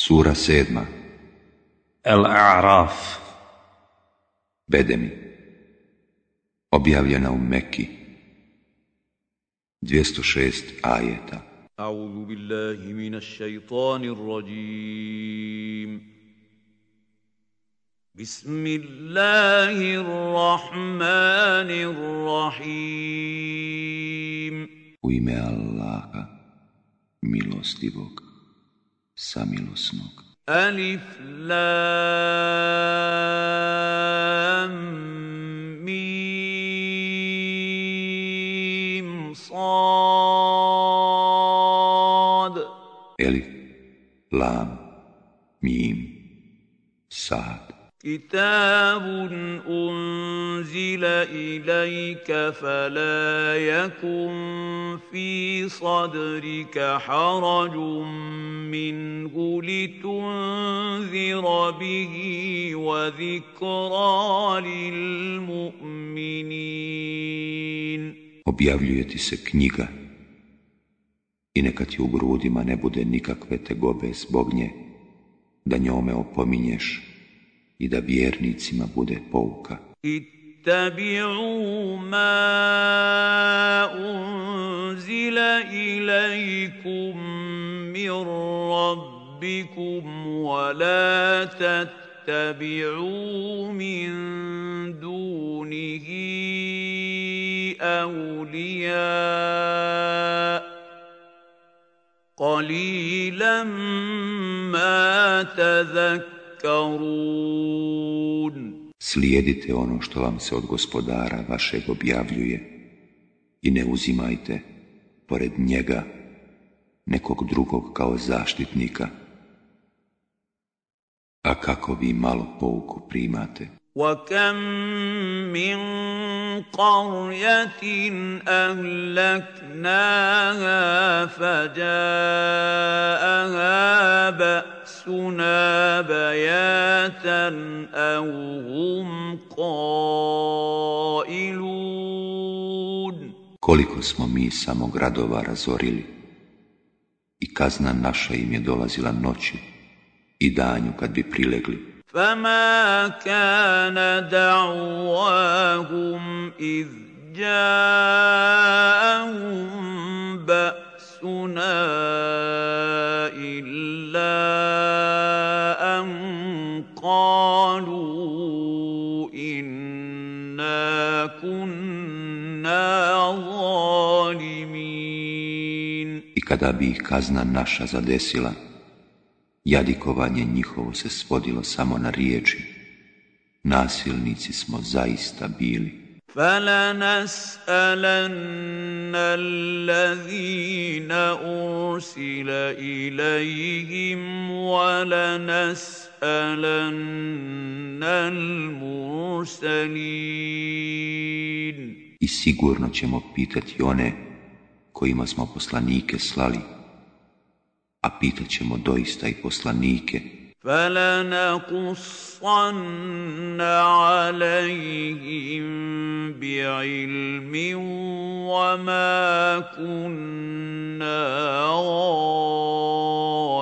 Sura sedma. Al-A'raf. Bedemi Objavljena u Mekki. 206 ajeta. A'udhu billahi minas shaitanir rajim. Bismillahirrahmanirrahim. U ime Allaha, milostivog, samilosnog. Alif Lam كتاب أنزل إليك فلا يكن في صدرك حرج منه لتنذر به وذكرى للمؤمنين Objavljuje ti se knjiga i neka ti u grudima ne bude nikakve tegobe zbog nje, da njome opominješ i da vjernicima bude pouka. اتبعوا ما أنزل إليكم من ربكم ولا تتبعوا من دونه أولياء قليلا ما تذكرون Slijedite ono što vam se od gospodara vašeg objavljuje i ne uzimajte pored njega nekog drugog kao zaštitnika. A kako vi malo pouku primate? وكم من قرية أهلكناها فجاءها بأسنا بياتا أو هم قائلون Koliko smo mi samo gradova razorili i kazna naša im je dolazila noći i danju kad bi prilegli. فما كان دعواهم إذ جاءهم بأسنا إلا أن قالوا إنا كنا ظالمين I kada bi ih kazna naša zadesila, jadikovanje njihovo se svodilo samo na riječi. Nasilnici smo zaista bili. فلنسألن الذين أرسل إليهم ولنسألن المرسلين I sigurno ćemo pitati one kojima smo poslanike slali, a pitat ćemo doista i poslanike, فلنقصن عليهم بعلم وما كنا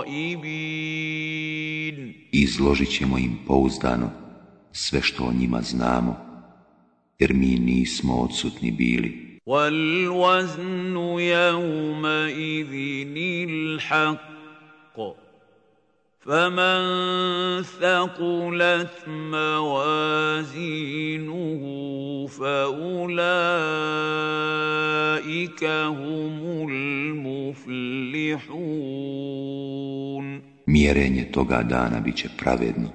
غائبين i izložit ćemo im pouzdano sve što o njima znamo, jer mi nismo odsutni bili. والوزن يومئذ الحق فمن ثقلت موازينه فأولئك هم المفلحون Mjerenje toga dana bit će pravedno.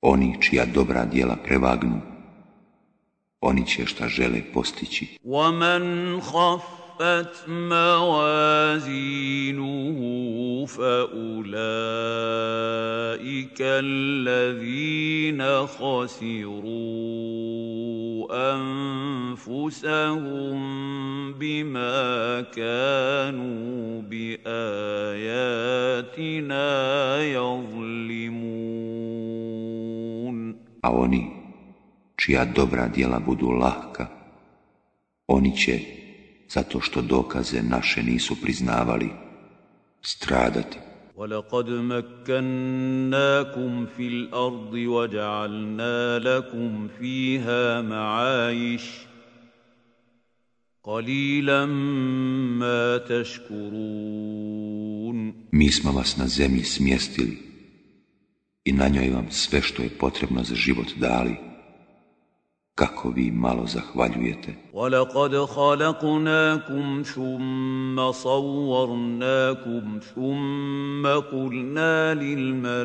Oni čija dobra djela prevagnu, oni će šta žele postići. ومن خفت موازينه فأولئك الذين خسروا أنفسهم بما كانوا بآياتنا يظلمون. A oni čija dobra djela budu lahka, oni će, zato što dokaze naše nisu priznavali, stradati. ولقد مكناكم في الارض وجعلنا لكم فيها معايش قليلا ما تشكرون Mi smo vas na zemlji smjestili i na njoj vam sve što je potrebno za život dali. Kako vi malo zahvaljujete. ولقد خلقناكم ثم صورناكم ثم قلنا للملائكة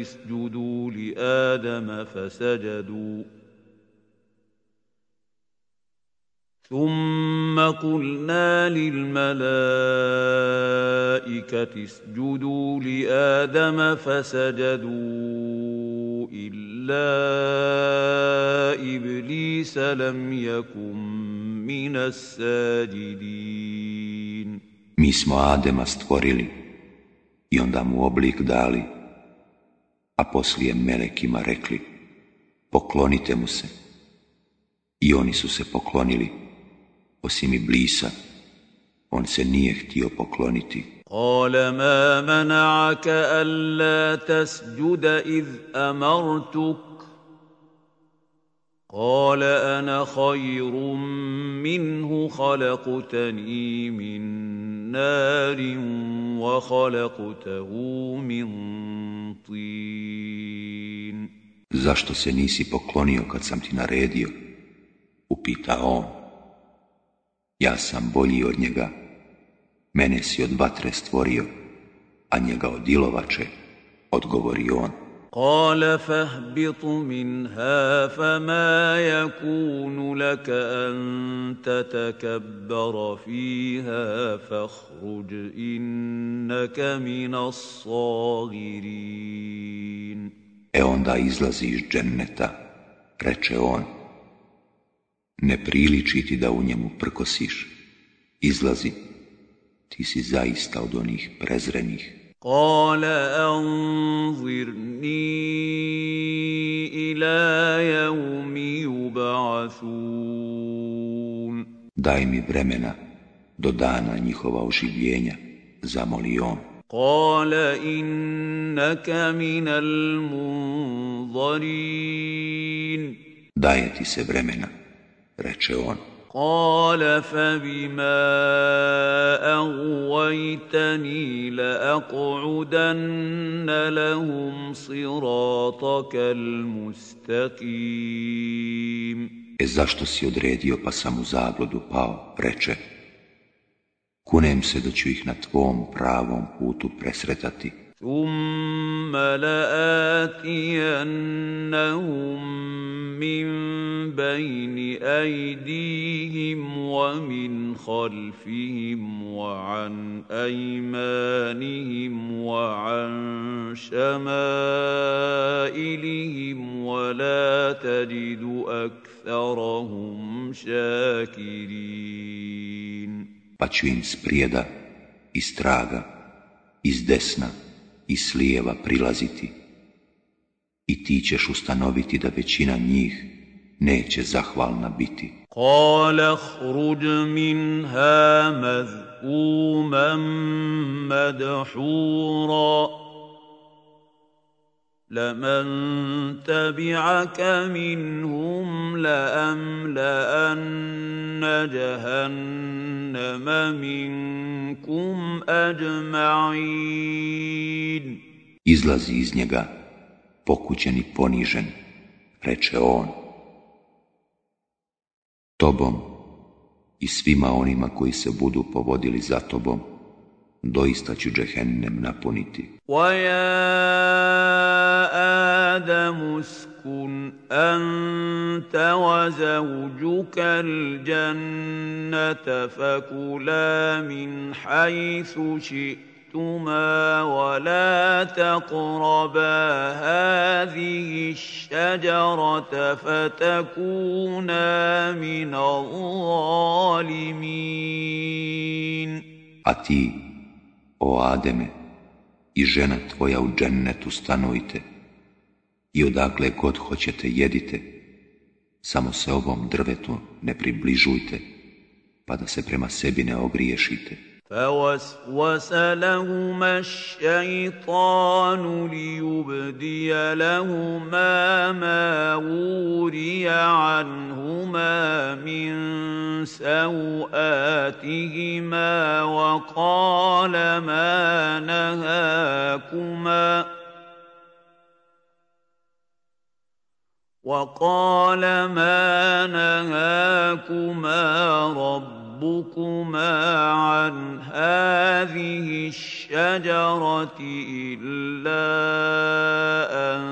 اسجدوا لآدم فسجدوا ثم قلنا للملائكة اسجدوا لآدم فسجدوا إلا إبليس لم يكن من الساجدين Mi smo Adema stvorili i onda mu oblik dali, a poslije melekima rekli, poklonite mu se. I oni su se poklonili, osim Iblisa, on se nije htio pokloniti. قال ما منعك ألا تسجد إذ أمرتك قال أنا خير منه خلقتني من نار وخلقته من طين Zašto se nisi poklonio kad sam ti naredio? Upita on. Ja sam bolji od njega. Mene si od vatre stvorio, a njega od ilovače, odgovori on. قال فاهبط منها فما يكون لك ان تتكبر فيها فاخرج انك من الصاغرين E onda izlazi iz dženneta, reče on. Ne priliči ti da u njemu prkosiš. Izlazi, ti si zaista od onih prezrenih. قال انظرني الى يوم يبعثون Daj mi vremena do dana njihova oživljenja, zamoli on. قال انك من المنظرين Daje ti se vremena, reče on. قال فبما اغويتني لاقعدن لهم صراطك المستقيم E zašto si odredio pa sam u zabludu pao, reče. Kunem se da ću ih na tvom pravom putu presretati. ثم لآتينهم من بين أيديهم ومن خلفهم وعن أيمانهم وعن شمائلهم ولا تجد أكثرهم شاكرين Pa ću im iz desna i slijeva prilaziti. I ti ćeš ustanoviti da većina njih neće zahvalna biti. Kale hruđ minha madhuman madhura. لمن تبعك منهم لأملأن جهنم منكم أجمعين Izlazi iz njega, pokućen i ponižen, reče on. Tobom i svima onima koji se budu povodili za tobom, doista ću džehennem napuniti. ويا آدم اسكن أنت وزوجك الجنة فكلا من حيث شئتما ولا تقربا هذه الشجرة فتكونا من الظالمين. Ti, o Ademe, i žena tvoja u džennetu stanujte. i odakle god hoćete jedite, samo se ovom drvetu ne približujte, pa da se prema sebi ne ogriješite. فوسوس لهما الشيطان ليبدي لهما ما وري عنهما من سوآتهما وقال ما نهاكما وقال ما نهاكما رب ربكما عن هذه الشجرة إلا أن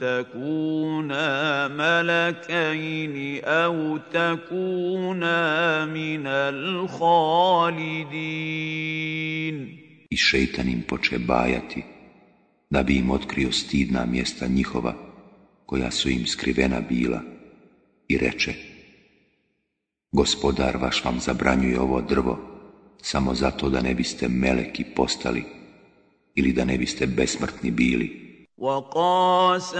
تكونا ملكين أو تكونا من الخالدين. I šeitan im poče bajati, da bi im otkrio stidna mjesta njihova, koja su im skrivena bila, i reče, Gospodar vaš vam zabranjuje ovo drvo samo zato da ne biste meleki postali ili da ne biste besmrtni bili. وقاسمهما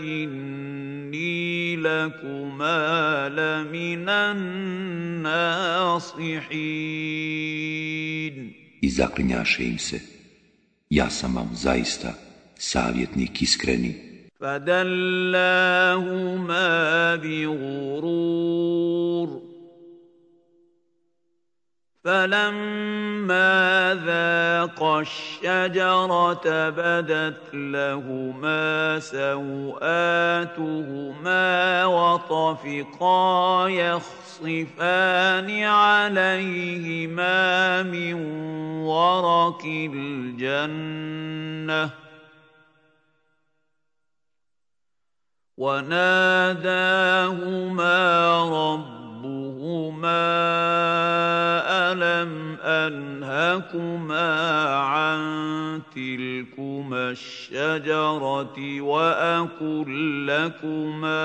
إني لكما لمن الناصحين I zaklinjaše im se, ja sam vam zaista savjetnik iskreni. فدلاهما بغرور فلما ذاقا الشجرة بدت لهما سوآتهما وطفقا يخصفان عليهما من ورق الجنة وناداهما ربهما ألم أنهكما عن تلكما الشجرة وأقل لكما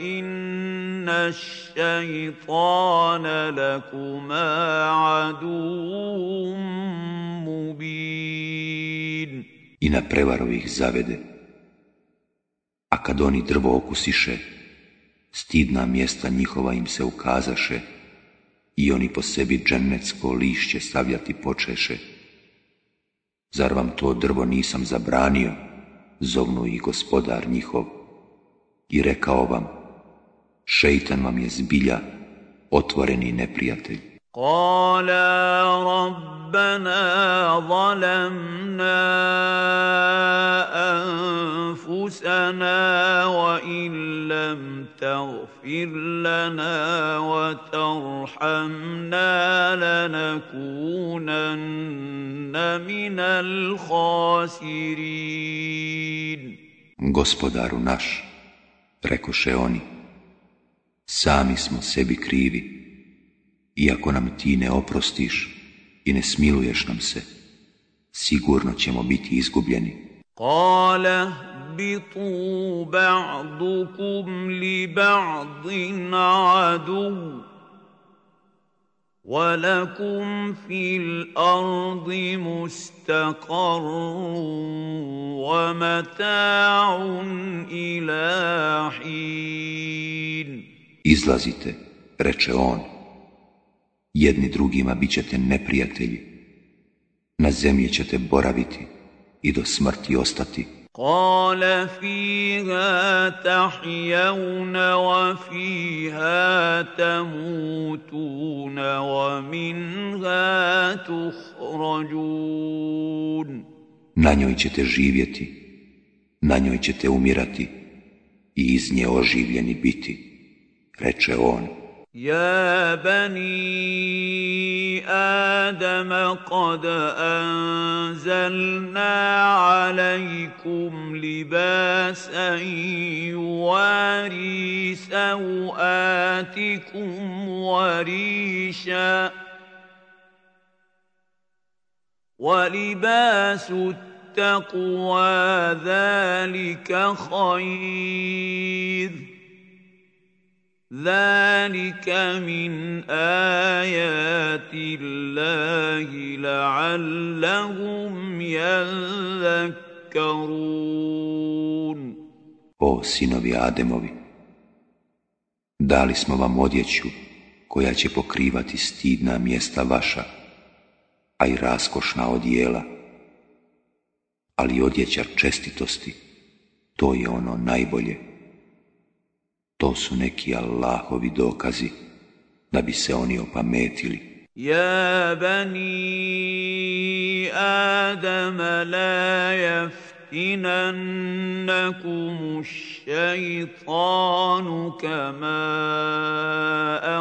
إن الشيطان لكما عدو مبين. I na prevaru A kad oni drvo okusiše, stidna mjesta njihova im se ukazaše i oni po sebi dženecko lišće stavljati počeše. Zar vam to drvo nisam zabranio, zovnu i gospodar njihov, i rekao vam, šeitan vam je zbilja otvoreni neprijatelj. قالا ربنا ظلمنا أنفسنا وإن لم تغفر لنا وترحمنا لنكونن من الخاسرين Gospodaru naš, rekoše oni, sami smo sebi krivi. iako nam ti ne oprostiš i ne smiluješ nam se, sigurno ćemo biti izgubljeni. قال اهبطوا بعضكم لبعض عدو ولكم في الارض مستقر ومتاع الى حين Izlazite, reče on, jedni drugima bit ćete neprijatelji, na zemlji ćete boraviti i do smrti ostati. قال فيها تحيون وفيها تموتون ومنها تخرجون Na njoj ćete živjeti, na njoj ćete umirati i iz nje oživljeni biti, reče on. يا بني آدم قد أنزلنا عليكم لباسا يواري سوآتكم وريشا ولباس التقوى ذلك خير ذلك من آيات الله لعلهم يذكرون O sinovi Ademovi, dali smo vam odjeću koja će pokrivati stidna mjesta vaša, a i raskošna odijela, ali odjeća čestitosti, to je ono najbolje. To su neki Allahovi dokazi, da bi se oni opametili. Ja bani Adam la يفتننكم الشيطان كما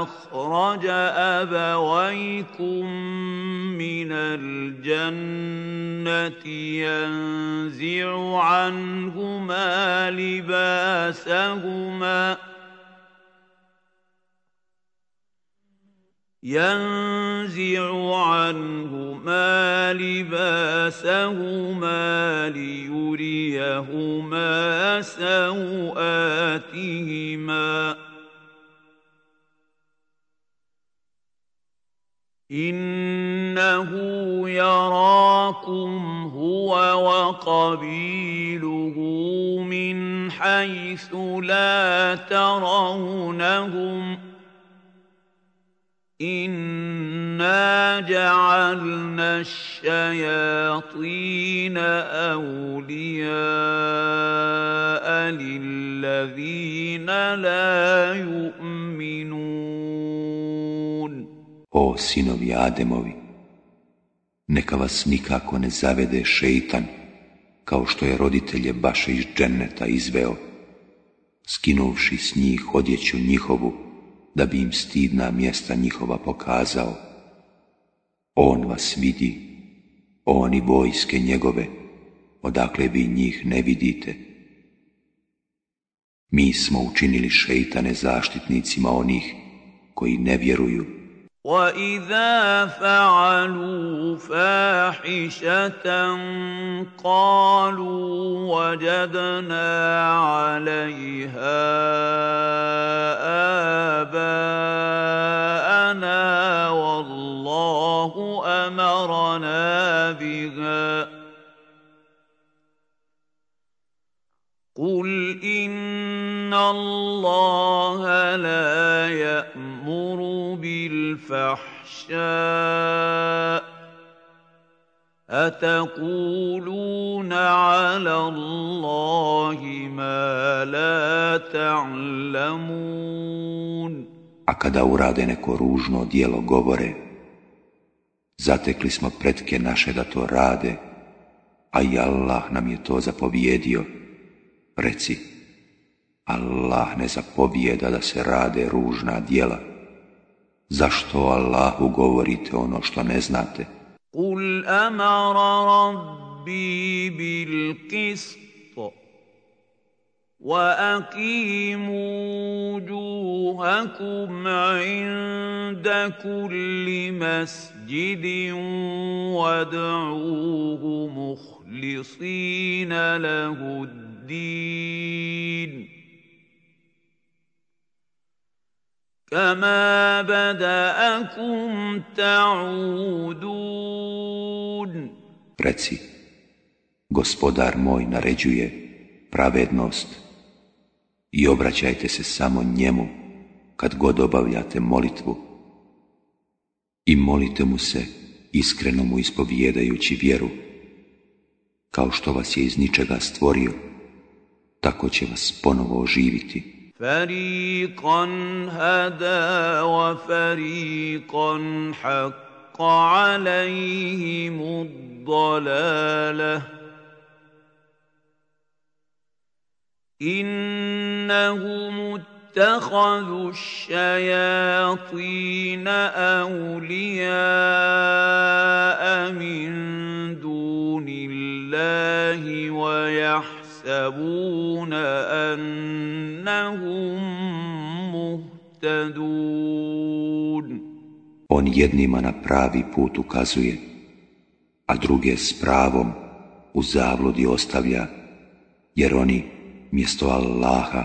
أخرج أبويكم من الجنة ينزع عنهما لباسهما ۖ ينزع عنهما لباسهما ليريهما سوآتهما. إنه يراكم هو وقبيله من حيث لا ترونهم ۖ إنا جعلنا الشياطين أولياء للذين لا يؤمنون O sinovi Ademovi, neka vas nikako ne zavede šeitan, kao što je roditelje baše iz dženneta izveo, skinuvši s njih odjeću njihovu, da bi im stidna mjesta njihova pokazao. On vas vidi, oni vojske njegove, odakle vi njih ne vidite. Mi smo učinili šeitane zaštitnicima onih koji ne vjeruju. وَإِذَا فَعَلُوا فَاحِشَةً قَالُوا وَجَدْنَا عَلَيْهَا آبَاءَنَا وَاللَّهُ أَمَرَنَا بِهَا قُلْ إِنَّ اللَّهَ لَا يَأْمُرُ الفحشاء أتقولون على الله ما لا تعلمون A kada urade neko ružno dijelo govore, zatekli smo pretke naše da to rade, a i Allah nam je to zapovjedio. Reci, Allah ne zapovijeda da se rade ružna dijela, Zašto Allahu govorite ono što ne znate? Kul amara rabbi bil qist وأقيموا وجوهكم عند كل مسجد وادعوه مخلصين له الدين كما بدأكم تعودون Reci, gospodar moj naređuje pravednost i obraćajte se samo njemu kad god obavljate molitvu i molite mu se iskreno mu ispovijedajući vjeru kao što vas je iz ničega stvorio tako će vas ponovo oživiti فريقا هدى وفريقا حق عليهم الضلالة. إنهم اتخذوا الشياطين أولياء من دون الله ويحسبون يحسبون أنهم مهتدون On jednima na pravi put ukazuje, a druge s pravom u zavlodi ostavlja, jer oni mjesto Allaha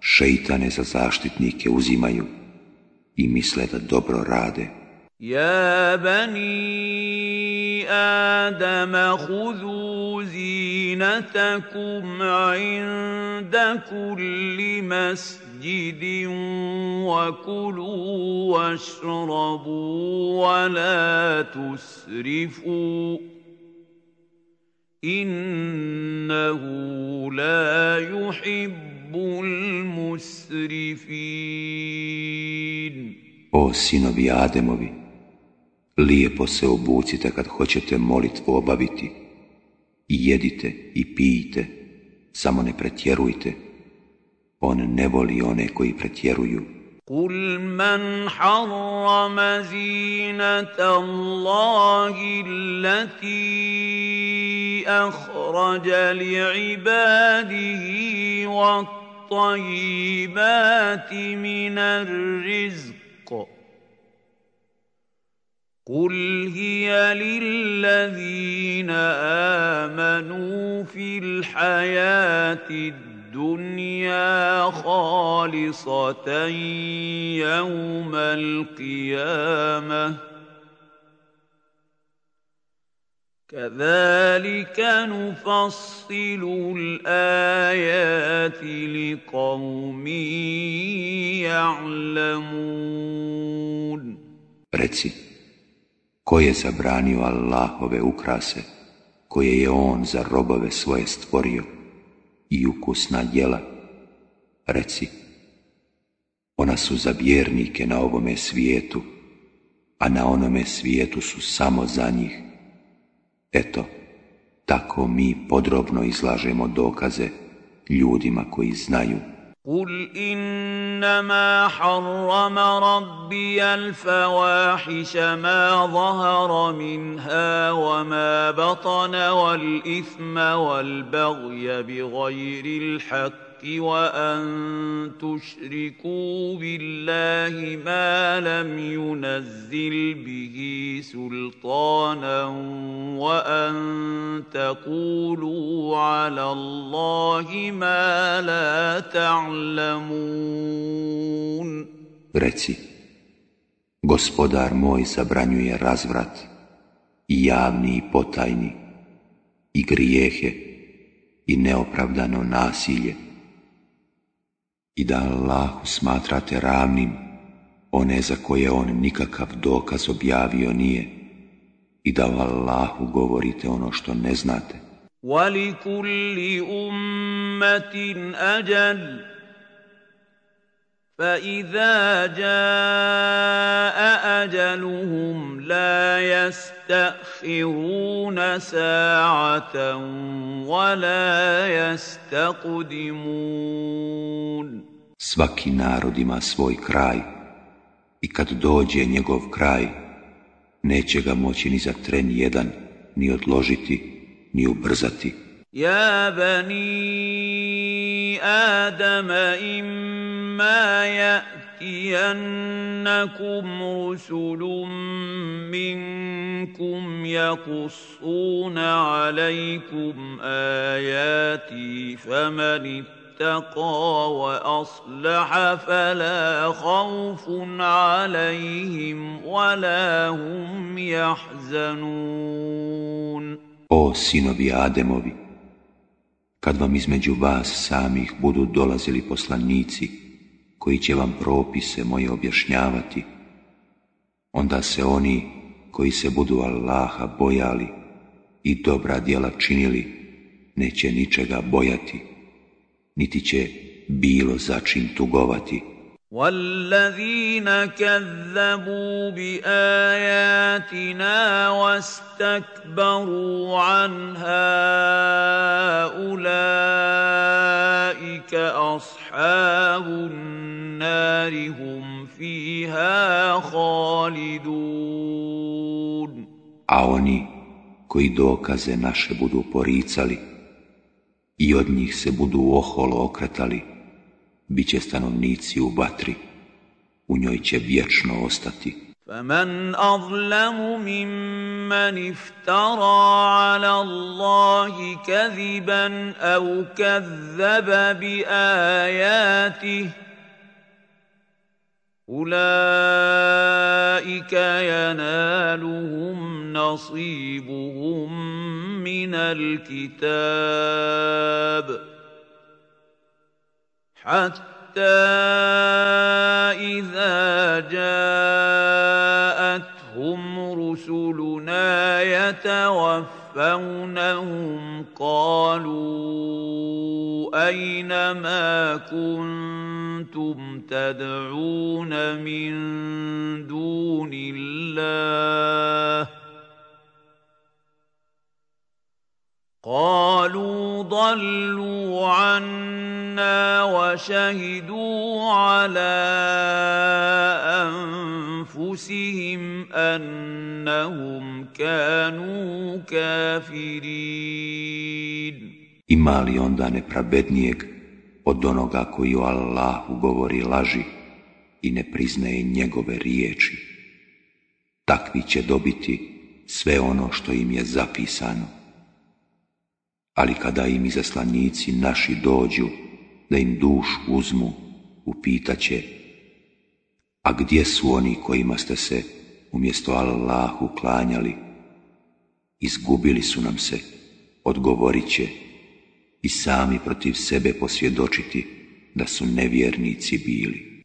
šeitane za zaštitnike uzimaju i misle da dobro rade. Ja bani Adama hudu زينتكم عند كل مسجد مسجد وكلوا واشربوا ولا تسرفوا. إنه لا يحب المسرفين. O sinovi Ademovi, lijepo se obucite kad hoćete molitvu obaviti i jedite i pijte, samo ne pretjerujte. On ne voli one koji pretjeruju. قل من حرم زينة الله التي أخرج لعباده والطيبات من الرزق قل هي للذين آمنوا في الحياة الدنيا خالصة يوم القيامة كذلك نفصل الآيات لقوم يعلمون Reci, ko je zabranio Allahove ukrase, koje je On za robove svoje stvorio i ukusna djela? Reci, ona su za vjernike na ovome svijetu, a na onome svijetu su samo za njih. Eto, tako mi podrobno izlažemo dokaze ljudima koji znaju. قل إنما حرم ربي الفواحش ما ظهر منها وما بطن والإثم والبغي بغير الحق وأن تشركوا بالله ما لم ينزل به سلطانا وأن تقولوا على الله ما لا تعلمون Reci, gospodar moj zabranjuje razvrat i javni i potajni i grijehe i neopravdano nasilje i da Allahu smatrate ravnim one za koje on nikakav dokaz objavio nije i da o Allahu govorite ono što ne znate. ولكل أمة أجل فإذا جاء أجلهم لا يستأخرون ساعة ولا يستقدمون Svaki narod ima svoj kraj i kad dođe njegov kraj, neće ga moći ni za tren jedan, ni odložiti, ni ubrzati. يا بني آدم إما يأتينكم رسل منكم يقصون عليكم آياتي فمن اتقى وأصلح فلا خوف عليهم ولا هم يحزنون O sinovi Ademovi, kad vam između vas samih budu dolazili poslanici koji će vam propise moje objašnjavati, onda se oni koji se budu Allaha bojali i dobra djela činili, neće ničega bojati, niti će bilo za čim tugovati. والذين كذبوا بآياتنا واستكبروا عنها أولئك أصحاب النار هم فيها خالدون A oni koji dokaze naše budu poricali i od njih se budu oholo okretali, bit će stanovnici u vatri, u njoj će vječno ostati. فمن أظلم ممن افترى على الله كذبا أو كذب بآياته أولئك ينالهم نصيبهم من الكتاب حتى إذا جاءتهم رسلنا يتوفونهم قالوا أين ما كنتم تدعون من دون الله قالوا ضلوا عنا وشهدوا على أنفسهم أنهم كانوا كافرين Ima li onda nepravednijeg od onoga koji o Allahu govori laži i ne priznaje njegove riječi? Takvi će dobiti sve ono što im je zapisano ali kada im izaslanici naši dođu, da im duš uzmu, upitaće, a gdje su oni kojima ste se umjesto Allahu klanjali? Izgubili su nam se, odgovorit će, i sami protiv sebe posvjedočiti da su nevjernici bili.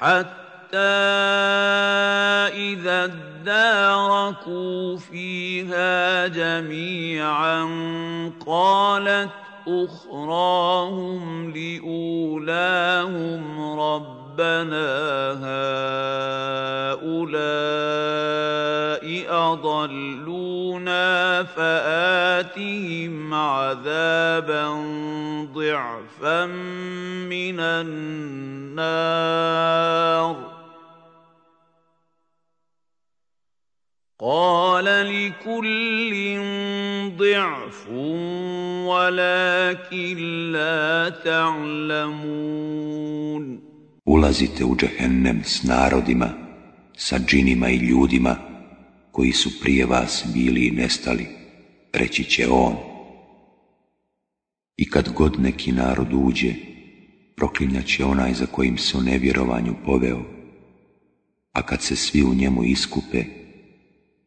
حتى إذا اداركوا فيها جميعا قالت أخراهم لأولاهم ربنا هؤلاء أضلونا فآتهم عذابا ضعفا من النار. قال لكل ضعف ولكن لا تعلمون. Ulazite u džehennem s narodima, sa džinima i ljudima koji su prije vas bili i nestali, reći će on. I kad god neki narod uđe, proklinjat će onaj za kojim se u nevjerovanju poveo, a kad se svi u njemu iskupe,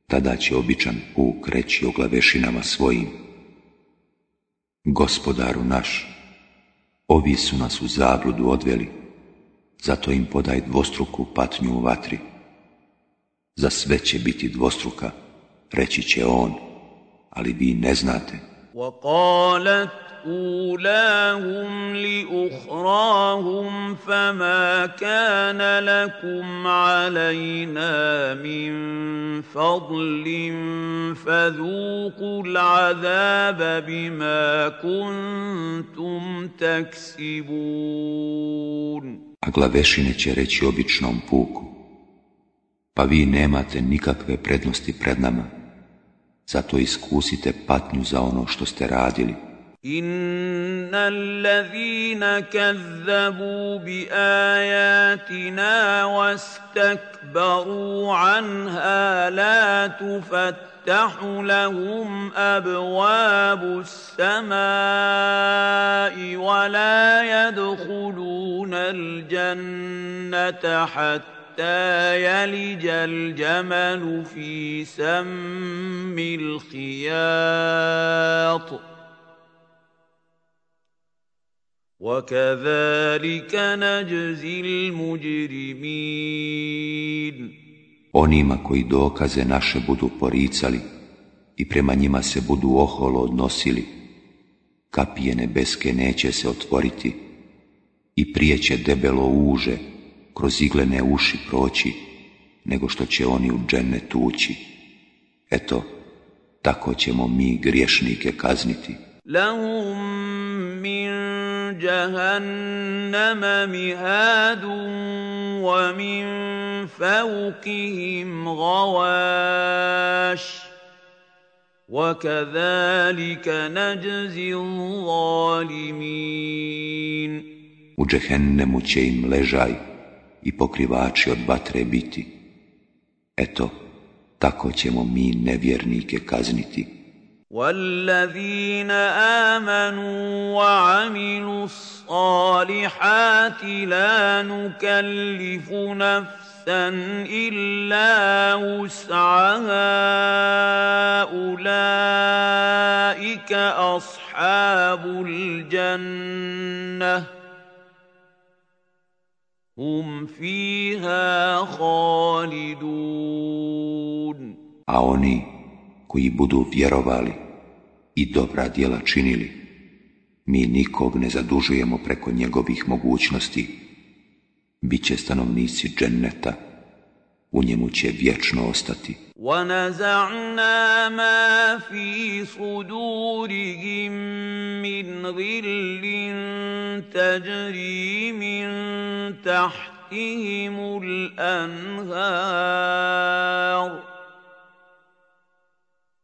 tada će običan puk reći o glavešinama svojim. Gospodaru naš, ovi su nas u zabludu odveli, zato im podaj dvostruku patnju u vatri. Za sve će biti dvostruka, reći će on, ali vi ne znate. وقالت أولاهم لأخراهم فما كان لكم علينا من فضل فذوقوا العذاب بما كنتم تكسبون A glavešine će reći običnom puku, pa vi nemate nikakve prednosti pred nama, zato iskusite patnju za ono što ste radili. ان الذين كذبوا باياتنا واستكبروا عنها لا تفتح لهم ابواب السماء ولا يدخلون الجنه حتى حتى يلج الجمل في سم الخياط وكذلك نجزي المجرمين Onima koji dokaze naše budu poricali i prema njima se budu oholo odnosili, kapije nebeske neće se otvoriti i prije će debelo uže kroz iglene uši proći, nego što će oni u džene tući. Eto, tako ćemo mi griješnike kazniti. Lahum min mihadun wa min fawqihim gawaš. وكذلك نجزي الظالمين U džehennemu će im ležaj i pokrivači od vatre biti. Eto, tako ćemo mi nevjernike kazniti. والذين آمنوا وعملوا الصالحات لا نكلف نفسا إلا وسعها أولئك أصحاب الجنة هم فيها خالدون oni koji budu vjerovali i dobra djela činili, mi nikog ne zadužujemo preko njegovih mogućnosti, bit će stanovnici dženneta, u njemu će vječno ostati. وَنَزَعْنَا مَا فِي صُدُورِهِم مِّنْ غِلٍّ تَجْرِي مِن تَحْتِهِمُ الْأَنْهَارُ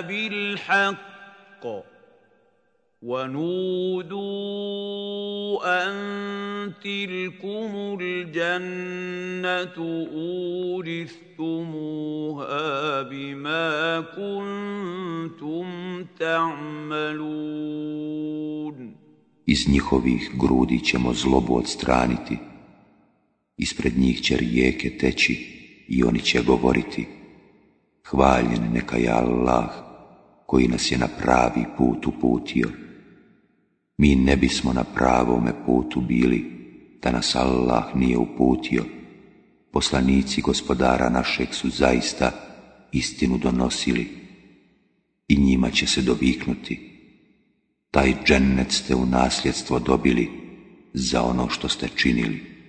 بالحق ونودوا ان تلكم الجنه اورثتموها بما كنتم تعملون Iz njihovih grudi ćemo zlobu odstraniti Ispred njih će rijeke teći i oni će govoriti Hvaljen neka je Allah koji nas je na pravi put uputio. Mi ne bismo na pravome putu bili da nas Allah nije uputio. Poslanici gospodara našeg su zaista istinu donosili i njima će se doviknuti. Taj džennet ste u nasljedstvo dobili za ono što ste činili.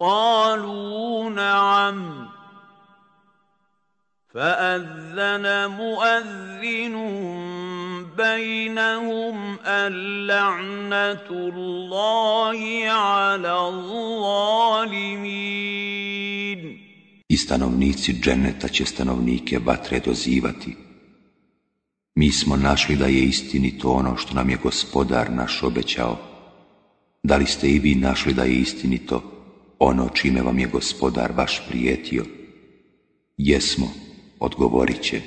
قالوا نعم فاذن مؤذن بينهم اللعنه الله على الظالمين I stanovnici dženeta će stanovnike vatre dozivati. Mi smo našli da je istinito ono što nam je gospodar naš obećao. Da li ste i vi našli da je istinito ono čime vam je gospodar vaš prijetio? Jesmo, odgovorit će.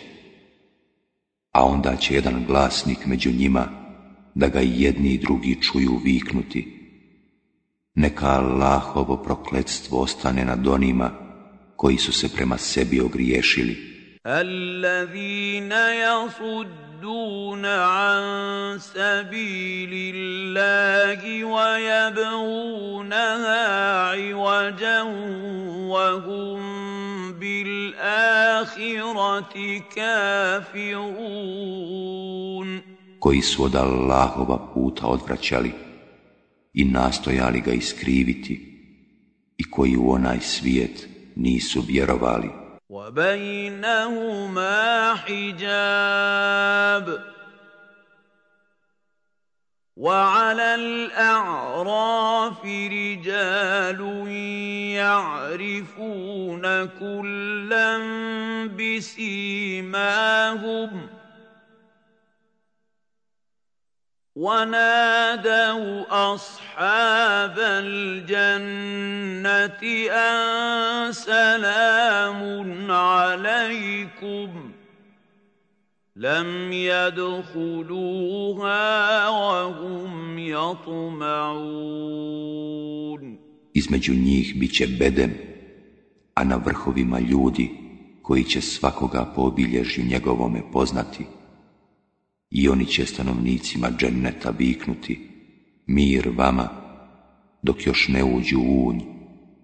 A onda će jedan glasnik među njima, da ga jedni i drugi čuju viknuti. Neka Allahovo prokletstvo ostane nad onima koji su se prema sebi ogriješili. Allazina يصدون عن سبيل الله ويبغونها عوجا وهم بالآخرة كافرون koji su od Allahova puta odvraćali i nastojali ga iskriviti i koji u onaj svijet nisu vjerovali. وبينهما حجاب وعلى الأعراف رجال يعرفون كلا بسيماهم ونادوا اصحاب الجنه ان سلام عليكم لم يدخلوها وهم يطمعون između njih bit će bedem, a na vrhovima ljudi koji će svakoga po obilježju njegovome poznati. I oni će stanovnicima dženneta viknuti, mir vama, dok još ne uđu u unj,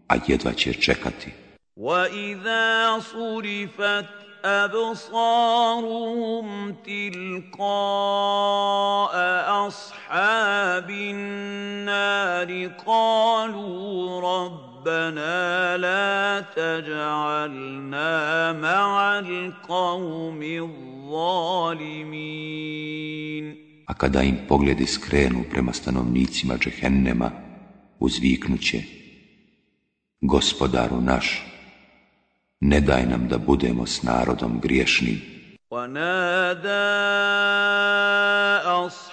a jedva će čekati. وَإِذَا صُرِفَتْ أَبْصَارُهُمْ تِلْقَاءَ أَصْحَابِ النَّارِ قَالُوا رَبَّنَا لَا تَجْعَلْنَا مَعَ الْقَوْمِ الظَّالِمِينَ A kada im pogledi skrenu prema stanovnicima džehennema, uzviknuće Gospodaru naš, ne daj nam da budemo s narodom griješnim. ونادى أصحاب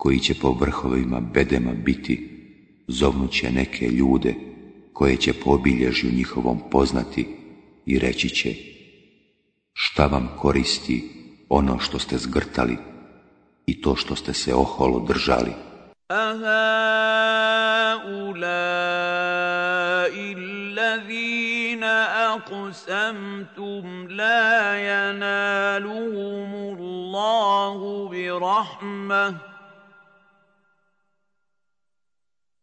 koji će po vrhovima bedema biti, zovnuće neke ljude koje će po obilježju njihovom poznati i reći će šta vam koristi ono što ste zgrtali i to što ste se oholo držali. أهؤلاء الذين أقسمتم لا ينالهم الله برحمة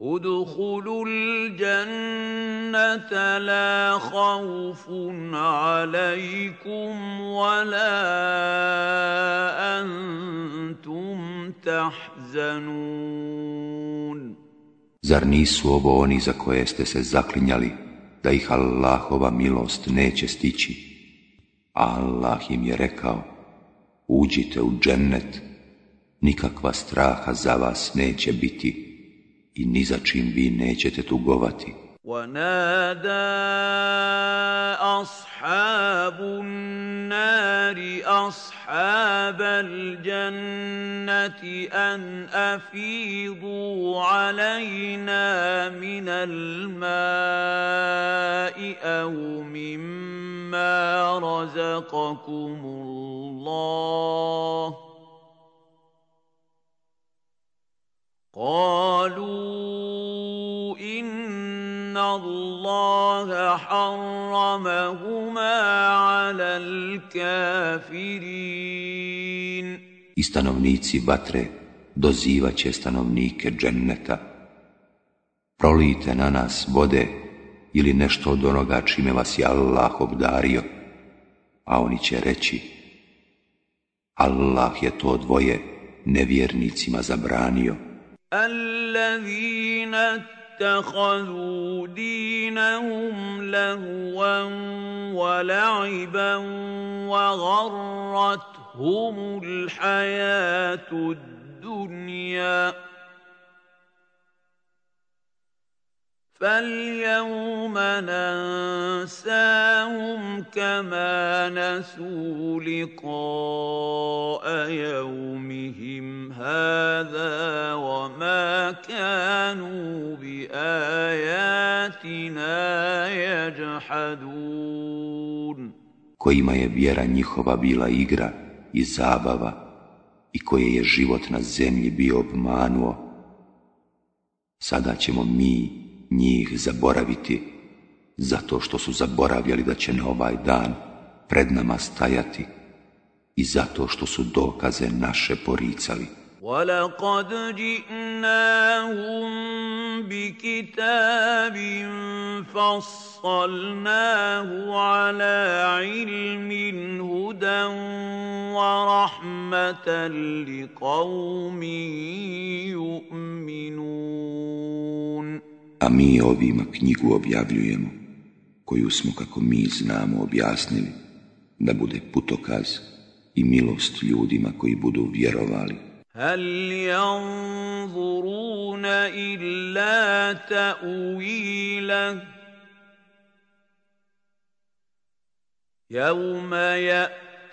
ادخلوا الجنة لا خوف عليكم ولا أنتم تحزنون Zar nisu ovo oni za koje ste se zaklinjali, da ih Allahova milost neće stići? A Allah im je rekao, uđite u džennet, nikakva straha za vas neće biti I ni za čim vi nećete tugovati. ونادى أصحاب النار أصحاب الجنة أن أفيضوا علينا من الماء أو مما رزقكم الله قالوا إن الله حرمهما على الكافرين I stanovnici vatre dozivat će stanovnike dženneta. Prolijte na nas vode ili nešto od onoga čime vas je Allah obdario, a oni će reći Allah je to dvoje nevjernicima zabranio. الذين اتخذوا دينهم لهوا ولعبا وغرتهم الحياة الدنيا. فاليوم ننساهم كما نسوا لقاء يومهم هذا وما كانوا بآياتنا يجحدون kojima je vjera njihova bila igra i zabava i koje je život na zemlji bio obmanuo, sada ćemo mi njih zaboraviti, zato što su zaboravljali da će na ovaj dan pred nama stajati i zato što su dokaze naše poricali. ولقد جئناهم بكتاب فصلناه على علم هدى ورحمة لقوم يؤمنون A mi ovima knjigu objavljujemo, koju smo, kako mi znamo, objasnili, da bude putokaz i milost ljudima koji budu vjerovali. هل ينظرون إلا تأويله يوم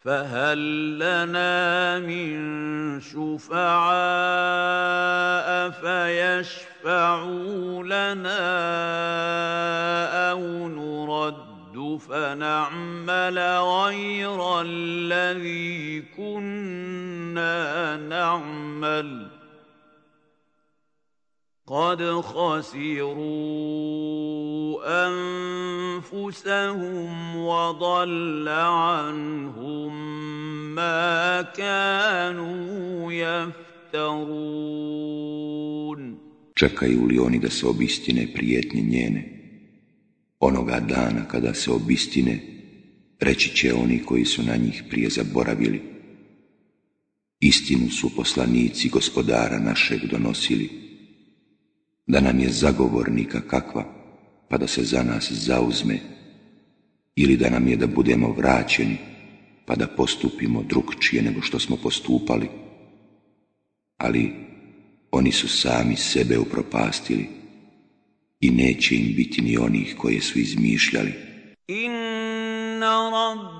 فهل لنا من شفعاء فيشفعوا لنا أو نرد فنعمل غير الذي كنا نعمل؟ قد خسروا أنفسهم وضل عنهم ما كانوا يفترون Čekaju li oni da se obistine prijetnje njene? Onoga dana kada se obistine, reći će oni koji su na njih prije zaboravili. Istinu su poslanici gospodara našeg donosili, da nam je zagovornika kakva, pa da se za nas zauzme, ili da nam je da budemo vraćeni, pa da postupimo drugčije nego što smo postupali. Ali oni su sami sebe upropastili, i neće im biti ni onih koje su izmišljali. Inna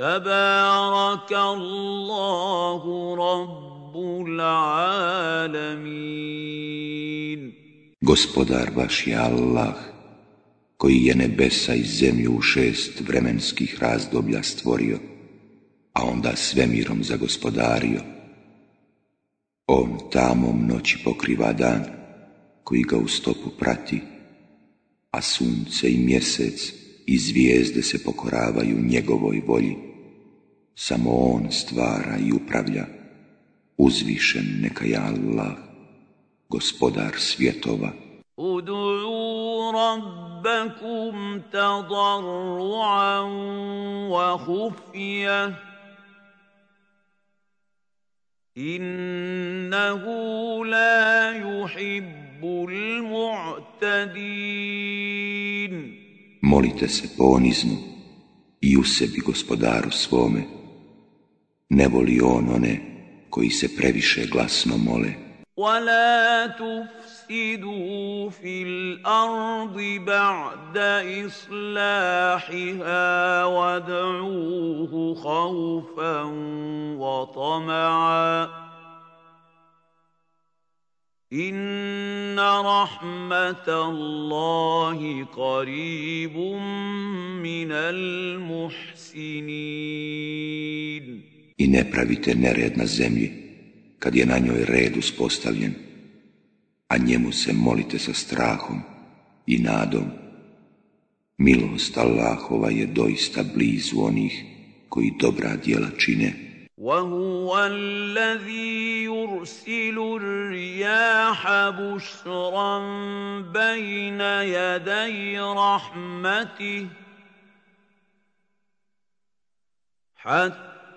تبارك الله رب العالمين Gospodar vaš je Allah, koji je nebesa i zemlju u šest vremenskih razdoblja stvorio, a onda svemirom zagospodario. On tamom noći pokriva dan, koji ga u stopu prati, a sunce i mjesec i zvijezde se pokoravaju njegovoj volji. Samo on stvara i upravlja, uzvišen neka je Allah, gospodar svjetova. Udu'u rabbakum tadarru'an wa hufija, innahu la yuhibbul mu'tadin. Molite se ponizno i u sebi gospodaru svome. ne voli on one koji se previše glasno mole. وَلَا تُفْسِدُوا فِي الْأَرْضِ بَعْدَ إِصْلَاحِهَا وَادْعُوهُ خَوْفًا وَطَمَعًا إِنَّ رَحْمَةَ اللَّهِ قَرِيبٌ مِنَ الْمُحْسِنِينَ I ne pravite nered na zemlji, kad je na njoj red uspostavljen, a njemu se molite sa strahom i nadom. Milost Allahova je doista blizu onih koji dobra djela čine. وهو الذي يرسل الرياح بشرا بين يدي رحمته حتى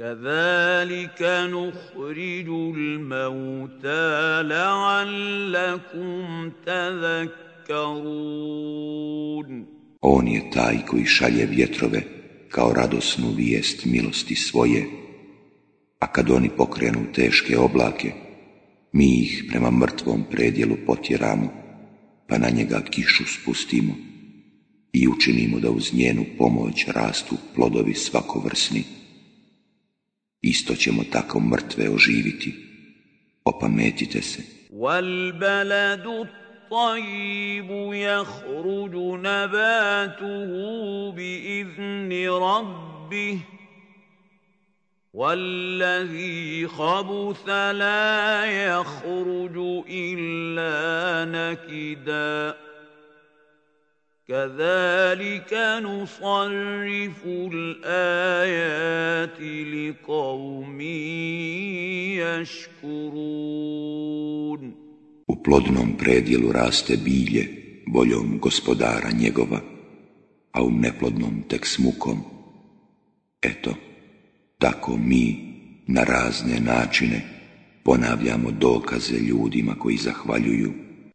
كذلك نخرج الموتى لعلكم تذكرون On je taj koji šalje vjetrove kao radosnu vijest milosti svoje, a kad oni pokrenu teške oblake, mi ih prema mrtvom predjelu potjeramo, pa na njega kišu spustimo i učinimo da uz njenu pomoć rastu plodovi svakovrsni Isto ćemo tako mrtve oživiti. Opametite se. وَالْبَلَدُ الطَّيِّبُ يَخْرُجُ نَبَاتُهُ بِإِذْنِ رَبِّهِ وَالَّذِي خَبُثَ لَا يَخْرُجُ إِلَّا نَكِدًا كذلك نصرف الآيات لقوم يشكرون U plodnom predjelu raste bilje voljom gospodara njegova, a u neplodnom tek smukom. Eto, tako mi na razne načine ponavljamo dokaze ljudima koji zahvaljuju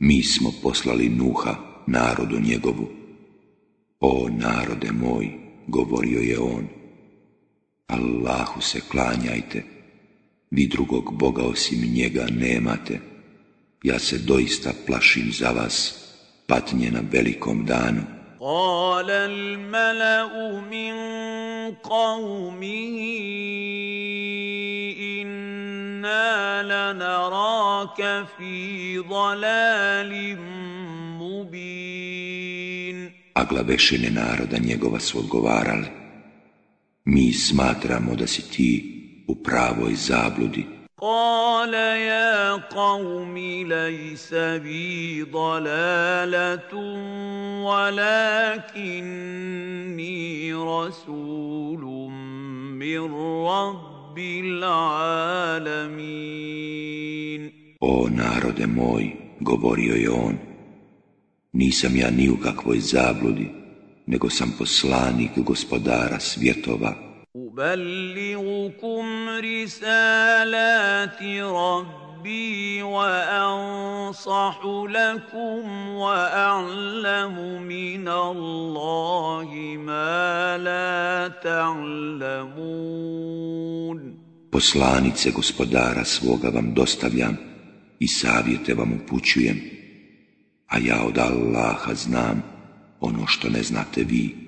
mi smo poslali Nuha narodu njegovu. O narode moj, govorio je on, Allahu se klanjajte, vi drugog Boga osim njega nemate, ja se doista plašim za vas, patnje na velikom danu. قال الملأ من قومه إنا لنراك في ضلال مبين A glavešine naroda njegova su odgovarale, mi smatramo da si ti u pravoj zabludi. قال يا قوم ليس بي ضلاله ولكني رسول من رب O narode moj, govorio je on, nisam ja ni u kakvoj zabludi, nego sam poslanik gospodara svjetova. Ubeligukum risalati rabbi ربي وأنصح لكم وأعلم من الله ما لا تعلمون Poslanice gospodara svoga vam dostavljam i savjete vam upućujem, a ja od Allaha znam ono što ne znate vi.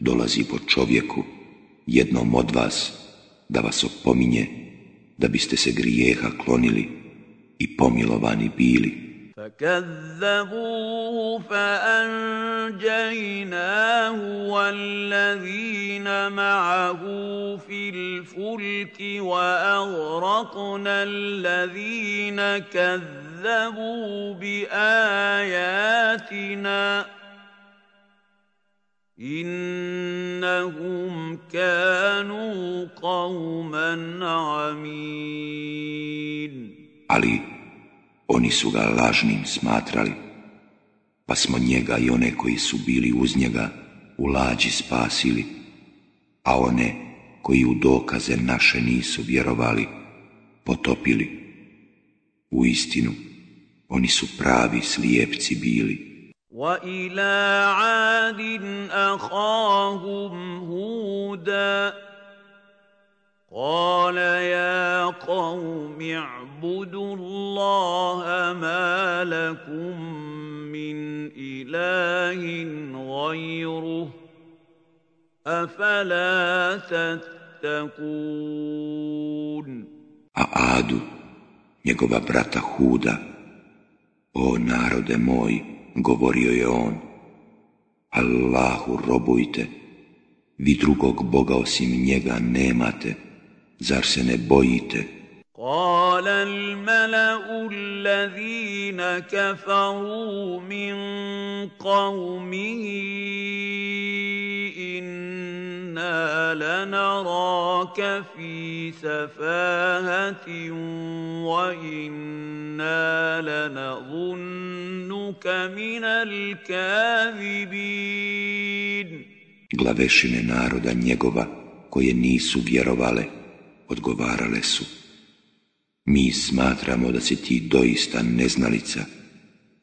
dolazi po čovjeku, jednom od vas, da vas opominje, da biste se grijeha klonili i pomilovani bili. فكذبوه فأنجيناه والذين معه في الفلك وأغرقنا الذين كذبوا بآياتنا إنهم كانوا قوما عمين Ali oni su ga lažnim smatrali, pa smo njega i one koji su bili uz njega u lađi spasili, a one koji u dokaze naše nisu vjerovali, potopili. U istinu, oni su pravi slijepci bili. وإلى عاد أخاهم هودا قال يا قوم اعبدوا الله ما لكم من إله غيره أفلا تتقون A Adu, njegova brata Huda, o moj, govorio je on, Allahu robujte, vi drugog Boga osim njega nemate, zar se ne bojite? قال الملأ الذين كفروا من قومه إنا لنراك في سفاهة وإنا لنظنك من الكاذبين Glavešine naroda njegova, koje nisu vjerovale, odgovarale su. Mi smatramo da si ti doista neznalica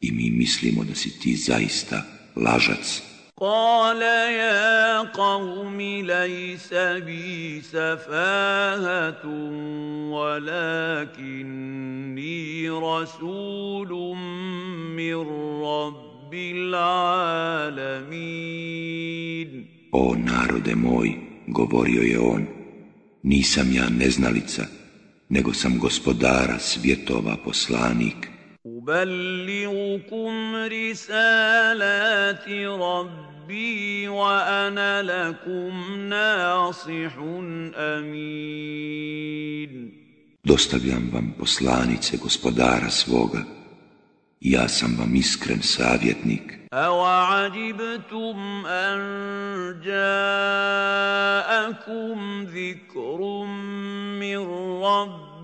i mi mislimo da si ti zaista lažac. قال يا قوم ليس بي سفاهة ولكني رسول من رب العالمين O narode moj, govorio je on, nisam ja neznalica, nego sam gospodara svjetova poslanik. أبلغكم رسالات ربي وأنا لكم ناصح أمين Dostavljam vam poslanice gospodara svoga, ja sam vam iskren savjetnik. أَوَعَجِبْتُمْ أَنْ جَاءَكُمْ ذِكْرٌ مِّن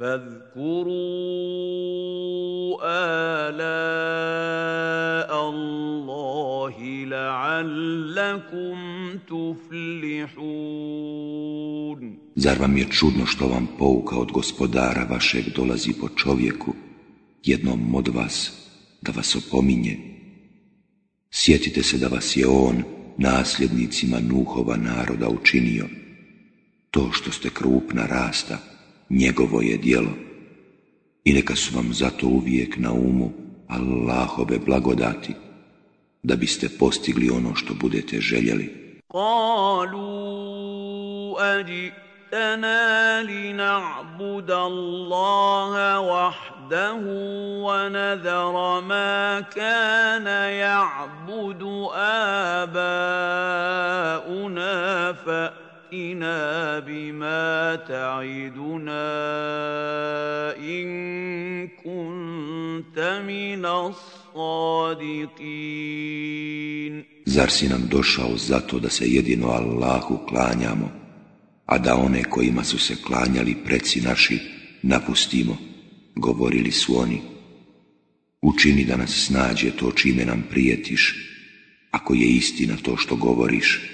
فاذكروا آلاء الله لعلكم تفلحون Zar vam je čudno što vam pouka od gospodara vašeg dolazi po čovjeku, jednom od vas, da vas opominje? Sjetite se da vas je on, nasljednicima Nuhova naroda, učinio. To što ste krupna rasta, njegovo je djelo. I neka su vam zato uvijek na umu Allahove blagodati, da biste postigli ono što budete željeli. قالوا أجئتنا لنعبد الله وحده ونذر ما كان يعبد آباؤنا فأتنا بما تعدنا إن كنت من الصادقين Zar si nam došao zato da se jedino Allahu klanjamo, a da one kojima su se klanjali preci naši napustimo, govorili su oni. Učini da nas snađe to čime nam prijetiš, ako je istina to što govoriš.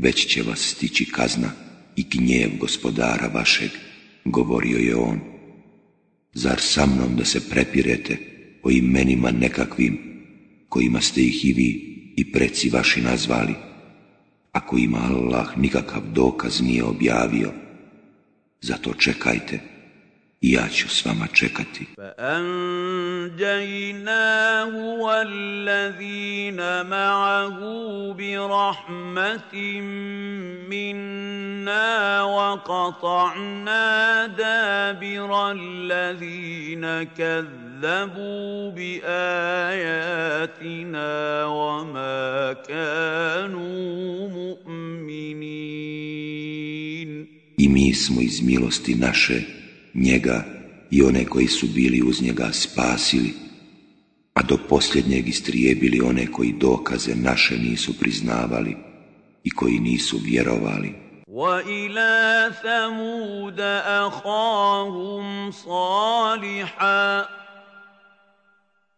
Već će vas stići kazna i gnjev gospodara vašeg, govorio je on. Zar sa mnom da se prepirete o imenima nekakvim, kojima ste ih i vi i preci vaši nazvali, ako ima Allah nikakav dokaz nije objavio? Zato čekajte ja ću s vama čekati. فأنجيناه والذين معه برحمة منا وقطعنا دابر الذين كذبوا بآياتنا وما كانوا مؤمنين I mi smo iz milosti naše njega i one koji su bili uz njega spasili, a do posljednjeg istrijebili one koji dokaze naše nisu priznavali i koji nisu vjerovali. وإلى ثمود أخاهم صالحا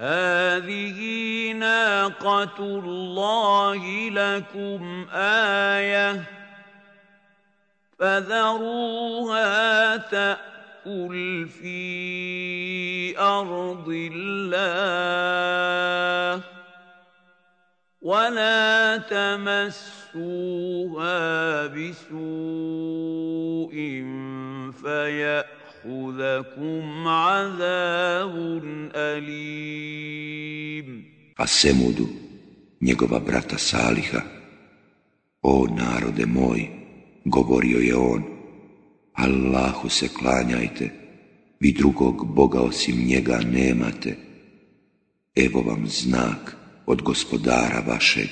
هذه ناقة الله لكم آية فذروها تأكل في أرض الله ولا تمسوها بسوء فيأخذكم عذاب أليم A Semudu, njegova brata Saliha, o narode moj, govorio je on, Allahu se klanjajte, vi drugog Boga osim njega nemate. Evo vam znak od gospodara vašeg.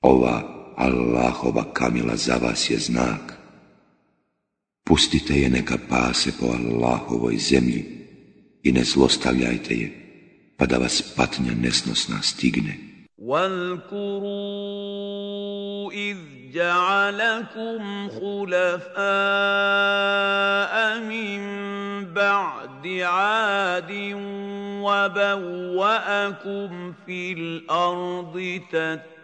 Ova Allahova kamila za vas je znak. Pustite je neka pase po Allahovoj zemlji i ne zlostavljajte je, pa da vas patnja nesnosna stigne. واذكروا إذ جعلكم خلفاء من بعد عاد وبوأكم في الأرض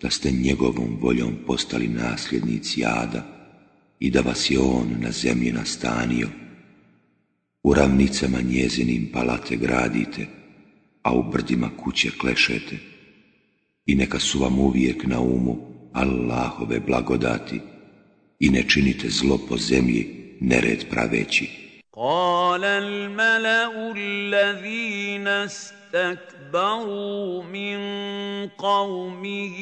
da ste njegovom voljom postali nasljednici Ada i da vas je on na zemlji nastanio. U ravnicama njezinim palate gradite, a u brdima kuće klešete. I neka su vam uvijek na umu Allahove blagodati i ne činite zlo po zemlji nered praveći. قال الملأ الذين استكبروا من قومه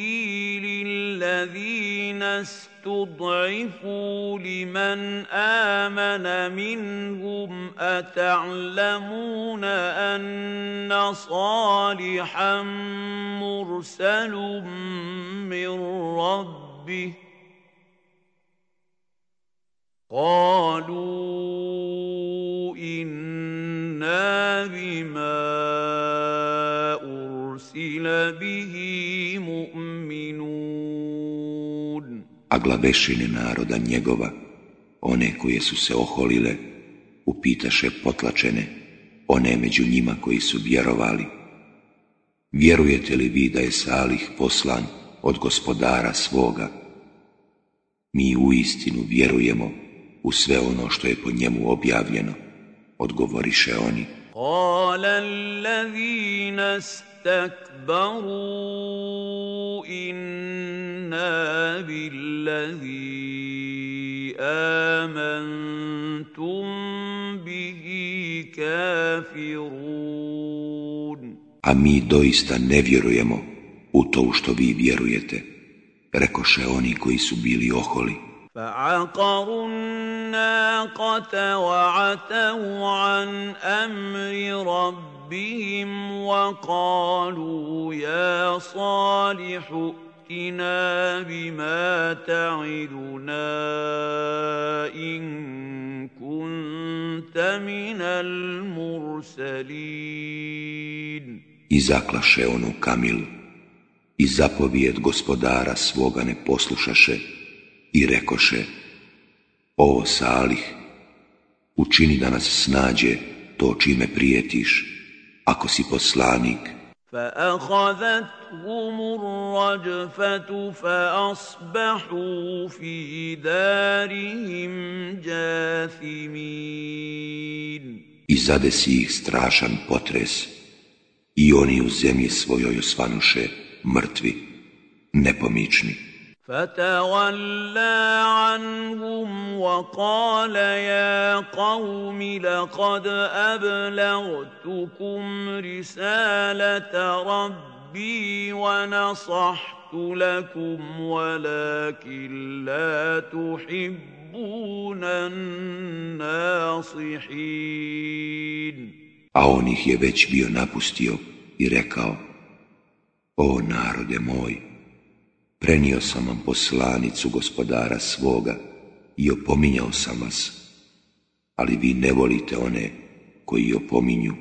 للذين استضعفوا لمن آمن منهم أتعلمون أن صالحا مرسل من ربه قالوا إنا بما أرسل به مؤمنون A glavešine naroda njegova, one koje su se oholile, upitaše potlačene, one među njima koji su vjerovali. Vjerujete li vi da je Salih poslan od gospodara svoga. Mi u istinu vjerujemo u sve ono što je po njemu objavljeno, odgovoriše oni. Kala allazina stakbaru inna billazi amantum bihi kafirun. A mi doista ne vjerujemo u to što vi vjerujete, rekoše oni koji su bili oholi. فعقروا الناقة وعتوا عن أمر ربهم وقالوا يا صالح ائتنا بما تعدنا إن كنت من المرسلين. I zaklaše onu kamilu i zapovijed gospodara svoga ne poslušaše i rekoše O Salih, učini da nas snađe to čime prijetiš, ako si poslanik. فأخذتهم الرجفة فأصبحوا في دارهم جاثمين I zadesi ih strašan potres, i oni u zemlji svojoj osvanuše mrtvi, nepomični. فتولى عنهم وقال يا قوم لقد أبلغتكم رسالة ربي ونصحت لكم ولكن لا تحبون الناصحين. A on ih je već bio napustio i rekao, O narode moj, Prenio sam vam poslanicu gospodara svoga i opominjao sam vas, ali vi ne volite one koji opominju.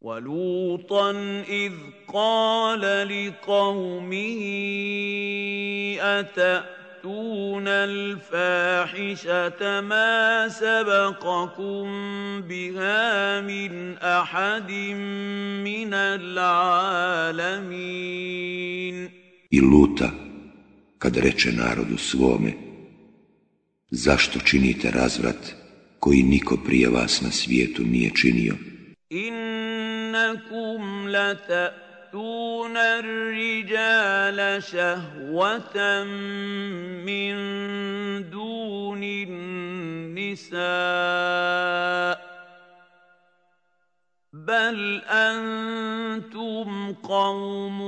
وَلُوطًا إِذْ قَالَ لِقَوْمِهِ أَتَأْتُونَ الْفَاحِشَةَ مَا سَبَقَكُم بِهَا مِنْ أَحَدٍ مِنَ الْعَالَمِينَ I luta kad reče narodu svome, zašto činite razvrat koji niko prije vas na svijetu nije činio? Innakum lata'tuna ar-rijala shahwatan min dunin nisa' بل أنتم قوم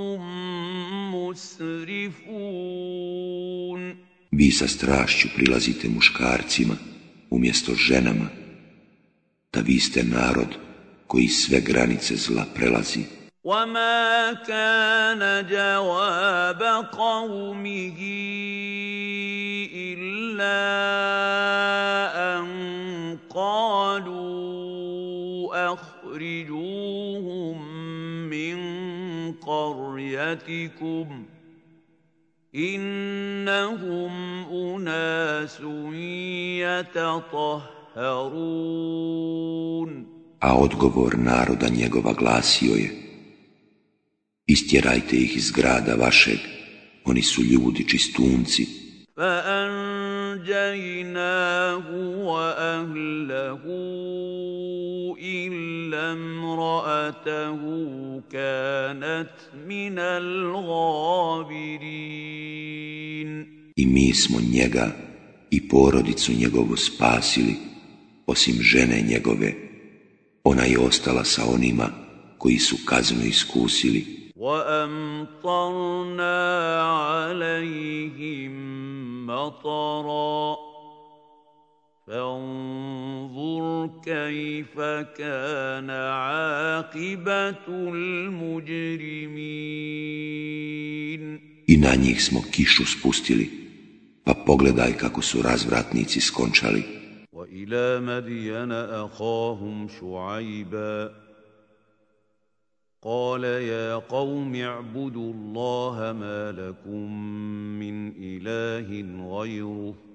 مسرفون Vi sa strašću prilazite muškarcima umjesto ženama, da vi ste narod koji sve granice zla prelazi. وما كان جواب قومه إلا أن قالوا قريتكم إنهم أناس يتطهرون A odgovor naroda njegova glasio je Istjerajte ih iz grada vašeg, oni su ljudi čistunci. فأنجيناه وأهله إلا امرأته كانت من الغابرين I mi smo njega i porodicu njegovu spasili, osim žene njegove. Ona je ostala sa onima koji su kaznu iskusili. وأمطرنا عليهم مطرا فانظر كيف كان عاقبة المجرمين. I na njih smo kišu spustili, pa pogledaj kako su razvratnici skončali. وإلى مدين أخاهم شعيباً. قال يا قوم اعبدوا الله ما لكم من إله غيره.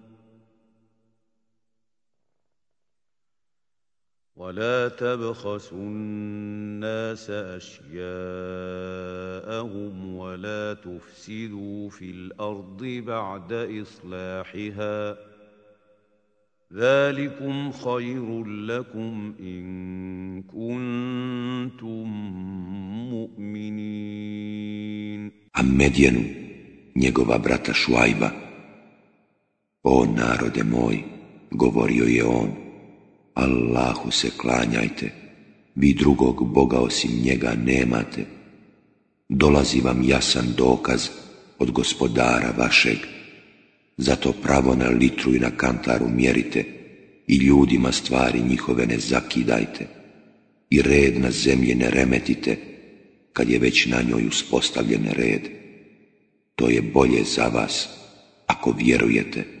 ولا تبخسوا الناس اشياءهم ولا تفسدوا في الأرض بعد اصلاحها ذلكم خير لكم ان كنتم مؤمنين A Medjenu, njegova brata Šuajba, o narode moj, govorio je on, Allahu se klanjajte, vi drugog Boga osim njega nemate. Dolazi vam jasan dokaz od gospodara vašeg, zato pravo na litru i na kantaru mjerite i ljudima stvari njihove ne zakidajte i red na zemlji ne remetite kad je već na njoj uspostavljen red. To je bolje za vas ako vjerujete.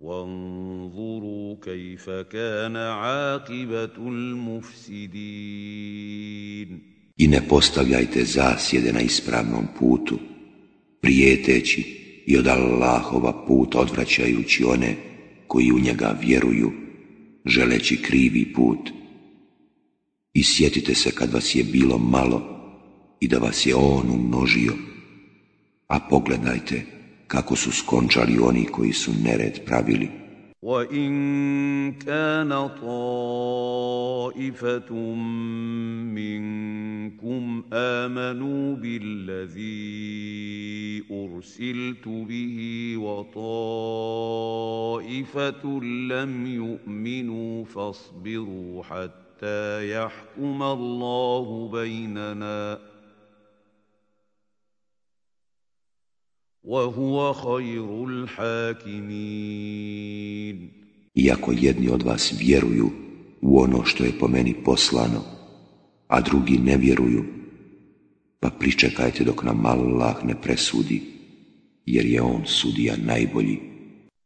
وانظروا كيف كان عاقبة المفسدين I ne postavljajte zasjede na ispravnom putu, prijeteći i od Allahova puta odvraćajući one koji u njega vjeruju, želeći krivi put. I sjetite se kad vas je bilo malo i da vas je On umnožio, a pogledajte kako su skončali oni koji su nered pravili. وَإِن كَانَ طَائِفَةٌ مِّنكُمْ آمَنُوا بِالَّذِي أُرْسِلْتُ بِهِ وَطَائِفَةٌ لَّمْ يُؤْمِنُوا فَاصْبِرُوا حَتَّىٰ يَحْكُمَ اللَّهُ بَيْنَنَا ۗ وهو خير الحاكمين Iako jedni od vas vjeruju u ono što je po meni poslano, a drugi ne vjeruju, pa pričekajte dok nam Allah ne presudi, jer je on sudija najbolji.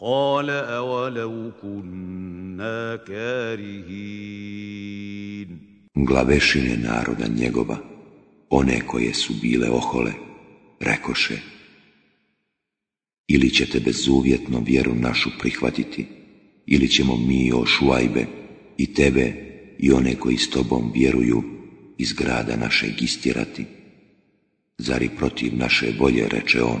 قال اولو كنا كارهين glavešine naroda njegova, one koje su bile ohole, rekoše, ili ćete bezuvjetno vjeru našu prihvatiti, ili ćemo mi o šuajbe i tebe i one koji s tobom vjeruju iz grada našeg istirati. Zar i protiv naše volje, reče on,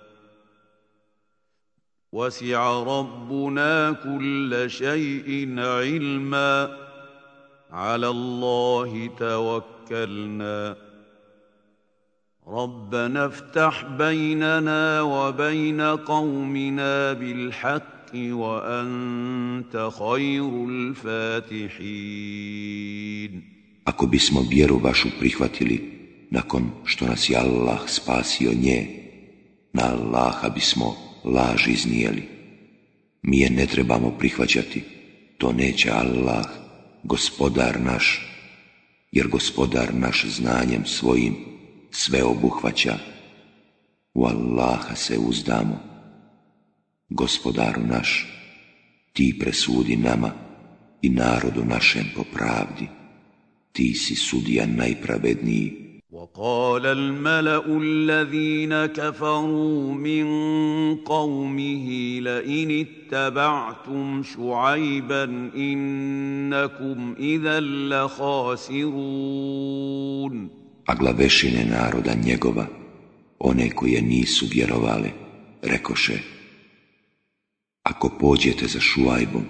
وسع ربنا كل شيء علما. على الله توكلنا. ربنا افتح بيننا وبين قومنا بالحق وأنت خير الفاتحين. Ako bismo vjeru vašu prihvatili nakon što nas je Allah spasio nje, na Allaha bismo laž iznijeli. Mi je ne trebamo prihvaćati, to neće Allah, gospodar naš, jer gospodar naš znanjem svojim sve obuhvaća. U Allaha se uzdamo Gospodaru naš, ti presudi nama i narodu našem po pravdi. Ti si sudija najpravedniji. وقال الملا الذين كفروا من قومه لئن اتبعتم شعيبا انكم اذا لخاسرون A glavešine naroda njegova, one koje nisu vjerovale, rekoše, ako pođete za Šuajbom,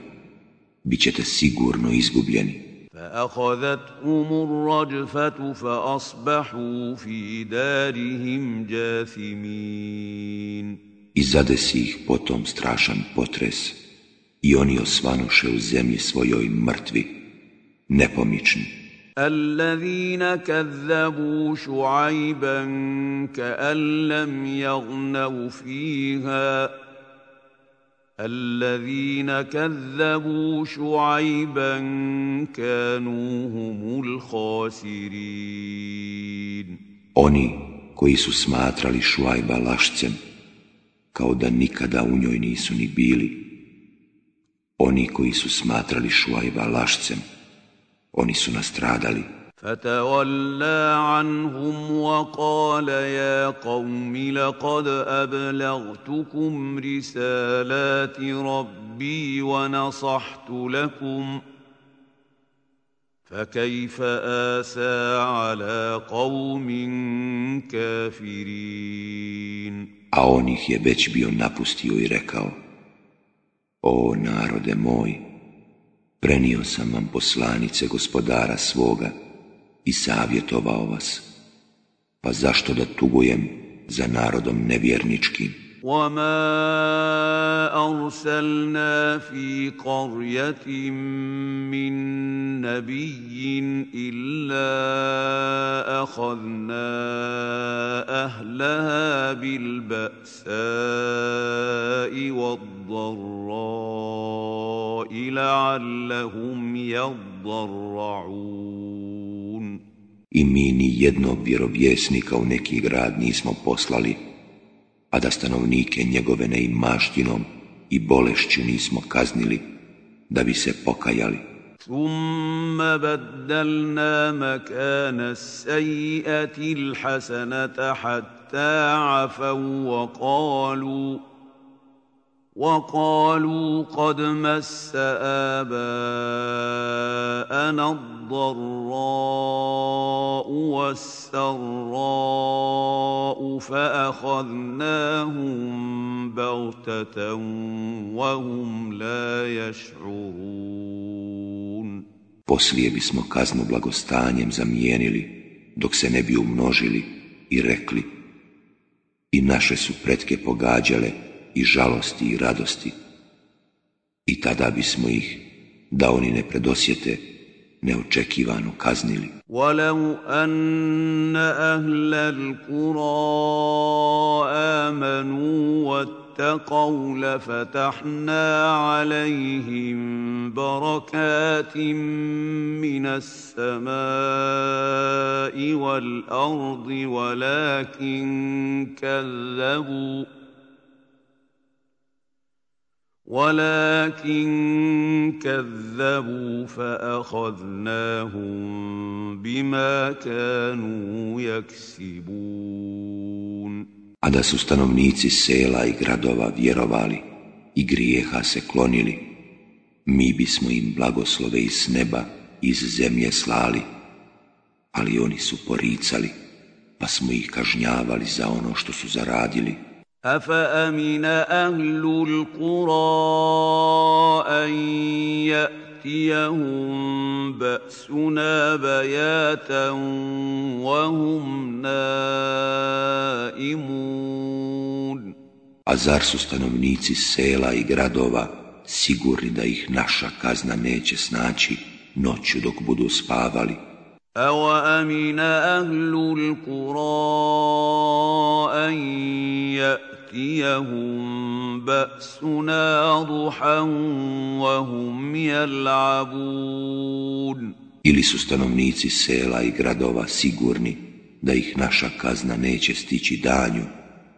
bit ćete sigurno izgubljeni. فأخذتهم الرجفة فأصبحوا في دارهم جاثمين I zadesi ih potom strašan potres i oni osvanuše u zemlji svojoj mrtvi, nepomični. الذين كذبوا شعيبا كأن لم يغنوا فيها الذين كذبوا شعيبا كانوا هم الخاسرين Oni koji su smatrali Šuajba lašcem, kao da nikada u njoj nisu ni bili. Oni koji su smatrali Šuajba lašcem, oni su nastradali. فتولى عنهم وقال يا قوم لقد ابلغتكم رسالات ربي ونصحت لكم فكيف اسى على قوم كافرين A on ih je već bio napustio i rekao, O narode moj, prenio sam vam poslanice gospodara svoga, i savjetovao vas. Pa zašto da tugujem za narodom nevjerničkim? وما أرسلنا في قرية من نبي إلا أخذنا أهلها بالبأساء والضراء لعلهم يضرعون I mi ni jednog vjerovjesnika u neki grad nismo poslali, a da stanovnike njegove neimaštinom i bolešću nismo kaznili, da bi se pokajali. ثم بدلنا مكان السيئة الحسنة حتى عفوا وقالوا وقالوا قد مس آباءنا الضراء والسراء فأخذناهم بغتة وهم لا يشعرون Poslije bismo kaznu blagostanjem zamijenili, dok se ne bi umnožili i rekli i naše su pretke pogađale i žalosti i radosti. I tada bismo ih, da oni ne predosjete, neočekivano kaznili. ولو أن أهل القرى آمنوا واتقوا لفتحنا عليهم بركات من السماء والأرض ولكن كذبوا ولكن كذبوا فأخذناهم بما كانوا يكسبون A da su stanovnici sela i gradova vjerovali i grijeha se klonili, mi bismo im blagoslove iz neba, iz zemlje slali, ali oni su poricali, pa smo ih kažnjavali za ono što su zaradili. أفأمن أهل القرى أن يأتيهم بأسنا بياتا وهم نائمون A zar su stanovnici sela i gradova sigurni da ih naša kazna neće snaći noću dok budu spavali? أوأمن أهل القرى أن يأتيهم بأسنا ضحى وهم يلعبون Ili su stanovnici sela i gradova sigurni da ih naša kazna neće stići danju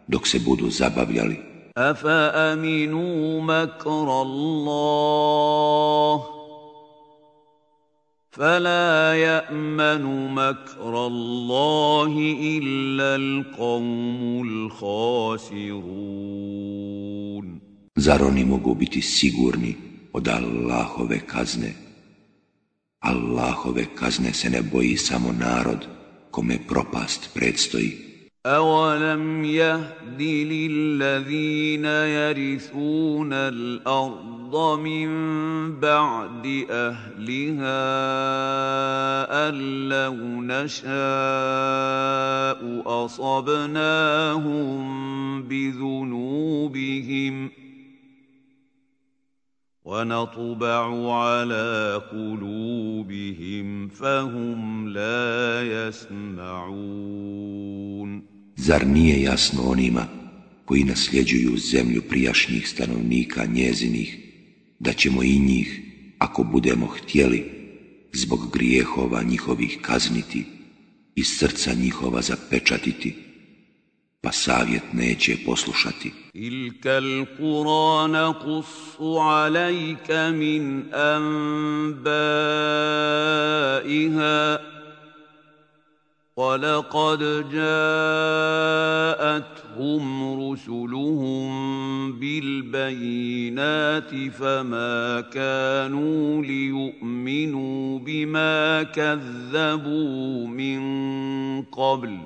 dok se budu zabavljali? أفأمنوا مكر الله فلا يأمن مكر الله إلا القوم الخاسرون Zar oni mogu biti sigurni od Allahove kazne? Allahove kazne se ne boji samo narod kome propast predstoji. أولم يهد للذين يرثون الأرض من بعد أهلها أن لو نشاء أصبناهم بذنوبهم ۖ ونطبع على قلوبهم فهم لا يسمعون Zar nije jasno onima koji nasljeđuju zemlju prijašnjih stanovnika njezinih, da ćemo i njih, ako budemo htjeli, zbog grijehova njihovih kazniti i srca njihova zapečatiti, pa savjet neće poslušati. Tilkal Kur'an qussu alajka min anba'iha ولقد جاءتهم رسلهم بالبينات فما كانوا ليؤمنوا بما كذبوا من قبل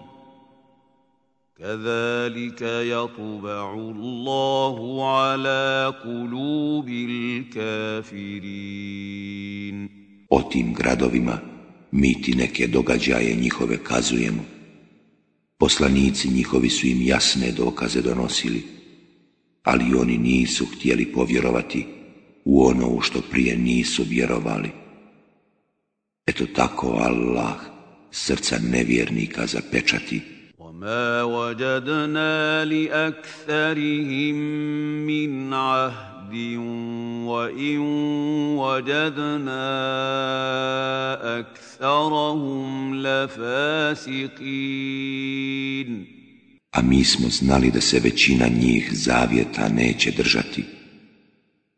كذلك يطبع الله على قلوب الكافرين. O tim gradovima mi ti neke događaje njihove kazujemo. Poslanici njihovi su im jasne dokaze donosili, ali oni nisu htjeli povjerovati u ono u što prije nisu vjerovali. Eto tako Allah srca nevjernika zapečati وما وجدنا لأكثرهم من عهد وإن وجدنا أكثرهم لفاسقين A mi smo znali da se većina njih zavjeta neće držati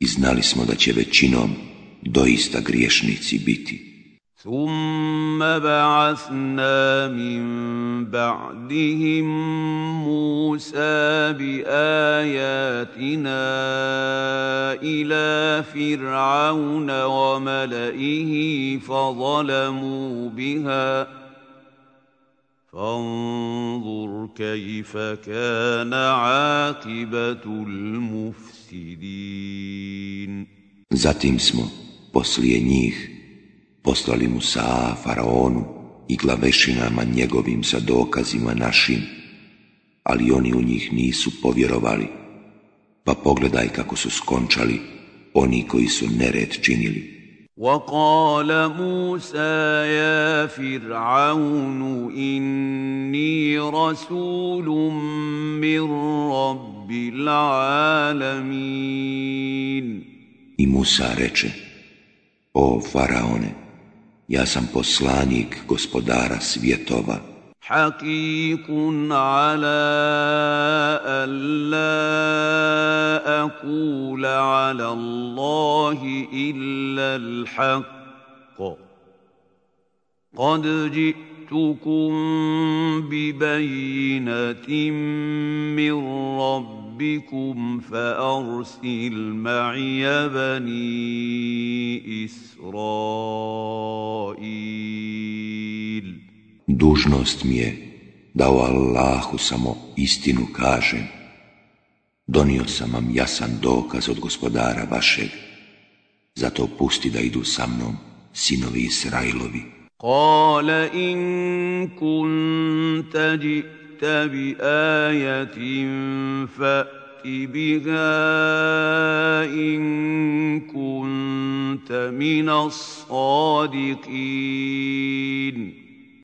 i znali smo da će većinom doista griješnici biti. ثم بعثنا من بعدهم موسى باياتنا إلى فرعون وملئه فظلموا بها فانظر كيف كان عاقبه المفسدين Zatim smo poslije njih. poslali Musa, Faraonu i glavešinama njegovim sa dokazima našim, ali oni u njih nisu povjerovali, pa pogledaj kako su skončali oni koji su nered činili. وقال موسى يا فرعون إني رسول من رب العالمين I Musa reče, o Faraone, ja sam poslanik gospodara svjetova. حقيق على ألا أقول على الله إلا الحق قد جئتكم ببينة من ربكم فأرسل معي بني إسرائيل Dužnost mi je da o Allahu samo istinu kažem. Donio sam vam jasan dokaz od gospodara vašeg, zato pusti da idu sa mnom sinovi Israilovi. قال إن كنت جئت بآية فأت بها إن كنت من الصادقين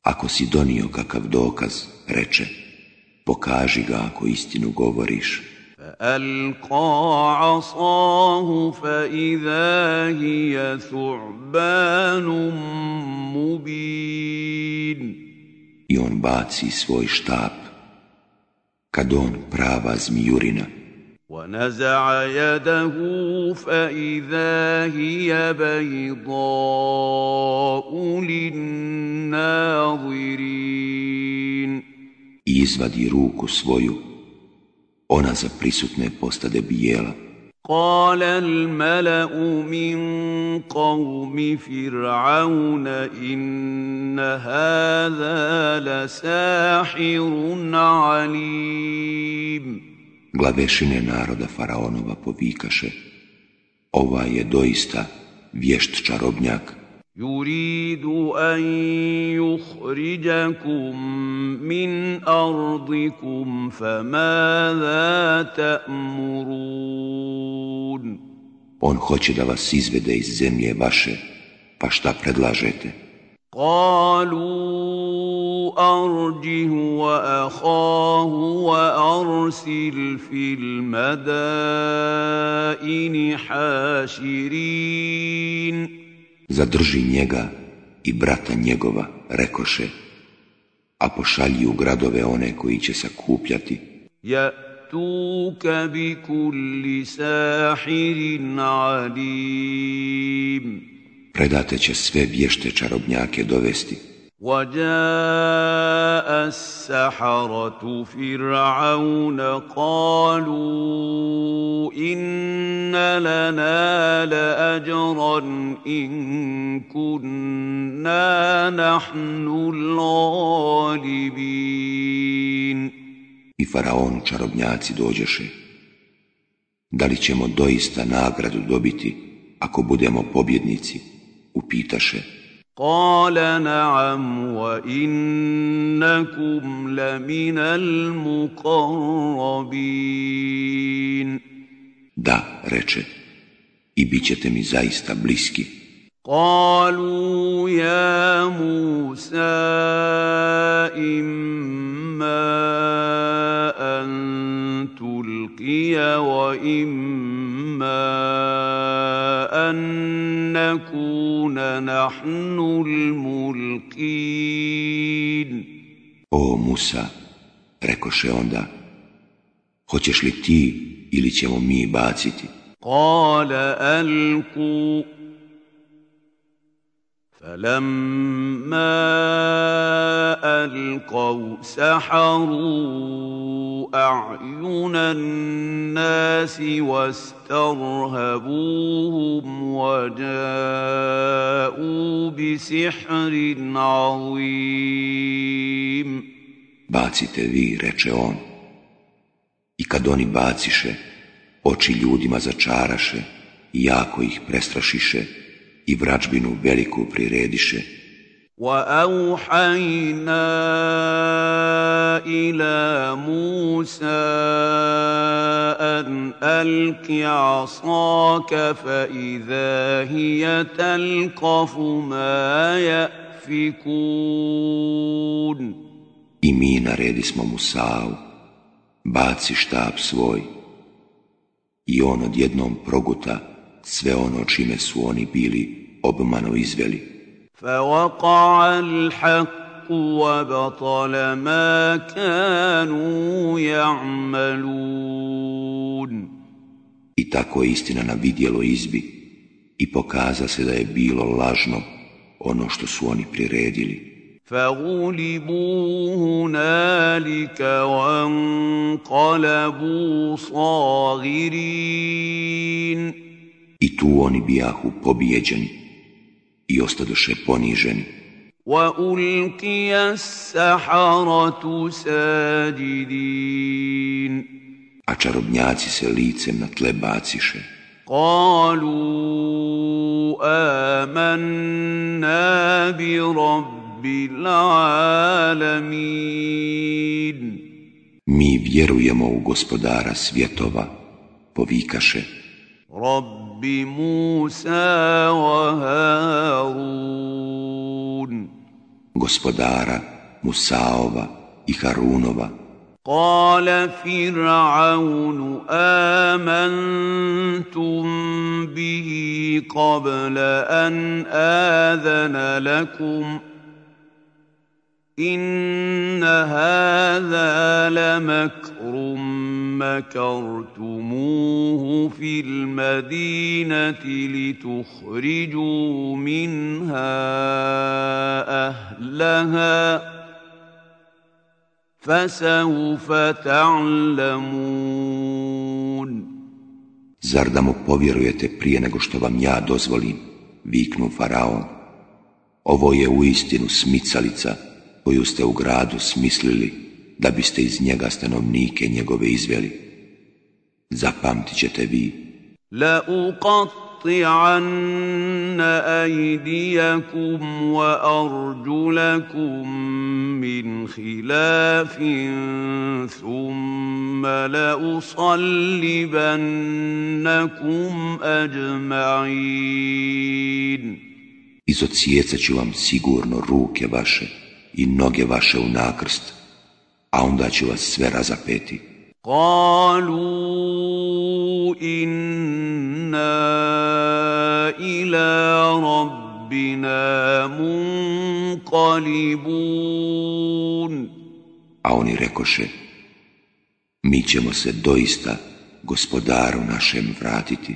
Ako si donio kakav dokaz, reče, pokaži ga ako istinu govoriš. فألقى عصاه فإذا هي ثعبان مبين I on baci svoj štap, kad on prava zmijurina, ونزع يده فإذا هي بيضاء للناظرين I izvadi ruku svoju, ona za prisutne postade bijela. قال الملأ من قوم فرعون إن هذا لساحر عليم Glavešine naroda faraonova povikaše, ova je doista vješt čarobnjak. يريد أن يخرجكم من أرضكم فماذا تأمرون On hoće da vas izvede iz zemlje vaše, pa šta predlažete? قالوا أرجه وأخاه وأرسل في المدائن حاشرين Zadrži njega i brata njegova, rekoše, a pošalji u gradove one koji će sakupljati. Ja tuka bi kulli sahirin alim. Predate će sve vješte čarobnjake dovesti, وجاء السحرة فرعون قالوا إن لنا لأجرا إن كنا نحن الغالبين I faraonu čarobnjaci dođeše. Da li ćemo doista nagradu dobiti ako budemo pobjednici? Upitaše. قال نعم وإنكم لمن المقربين Da, reče, i bit ćete mi zaista bliski. قالوا يا موسى إما أن تلقي وإما أن نكون نحن الملقين O Musa, rekoše onda, hoćeš li ti ili ćemo mi baciti? قال ألقوا فلما ألقوا سحروا أعين الناس واسترهبوهم وجاءوا بسحر عظيم Bacite vi, reče on. I kad oni baciše, oči ljudima začaraše i jako ih prestrašiše i vračbinu veliku prirediše. وأوحينا إلى موسى أن ألق عصاك فإذا هي تلقف ما يأفكون I mi naredismo Musau, baci štab svoj. I on odjednom proguta sve ono čime su oni bili obmano izveli. فوقع الحق وبطل ما كانوا يعملون I tako je istina na vidjelo izbi i pokaza se da je bilo lažno ono što su oni priredili. فغلبوا هنالك وانقلبوا صاغرين I tu oni bijahu pobijeđeni i ostadoše poniženi. وألقي السحرة ساجدين A čarobnjaci se licem na tle baciše. قالوا آمنا برب العالمين Mi vjerujemo u gospodara svjetova, povikaše. رب موسى وهارون Gospodara Musaova i Harunova. قال فرعون آمنتم به قبل أن آذن لكم إن هذا لمكر مكرتموه في المدينة لتخرجوا منها أهلها فسوف تعلمون Zar da mu povjerujete prije nego što vam ja dozvolim, viknu faraon. Ovo je uistinu smicalica koju ste u gradu smislili da biste iz njega stanovnike njegove izveli. Zapamtit ćete vi. La uqatti'anna aydiyakum wa arjulakum min khilafin thumma la usallibannakum ajma'in. Izocijecat ću vam sigurno ruke vaše i noge vaše u nakrst, a onda ću vas sve razapeti. Kalu inna ila rabbina munqalibun. A oni rekoše, mi ćemo se doista gospodaru našem vratiti.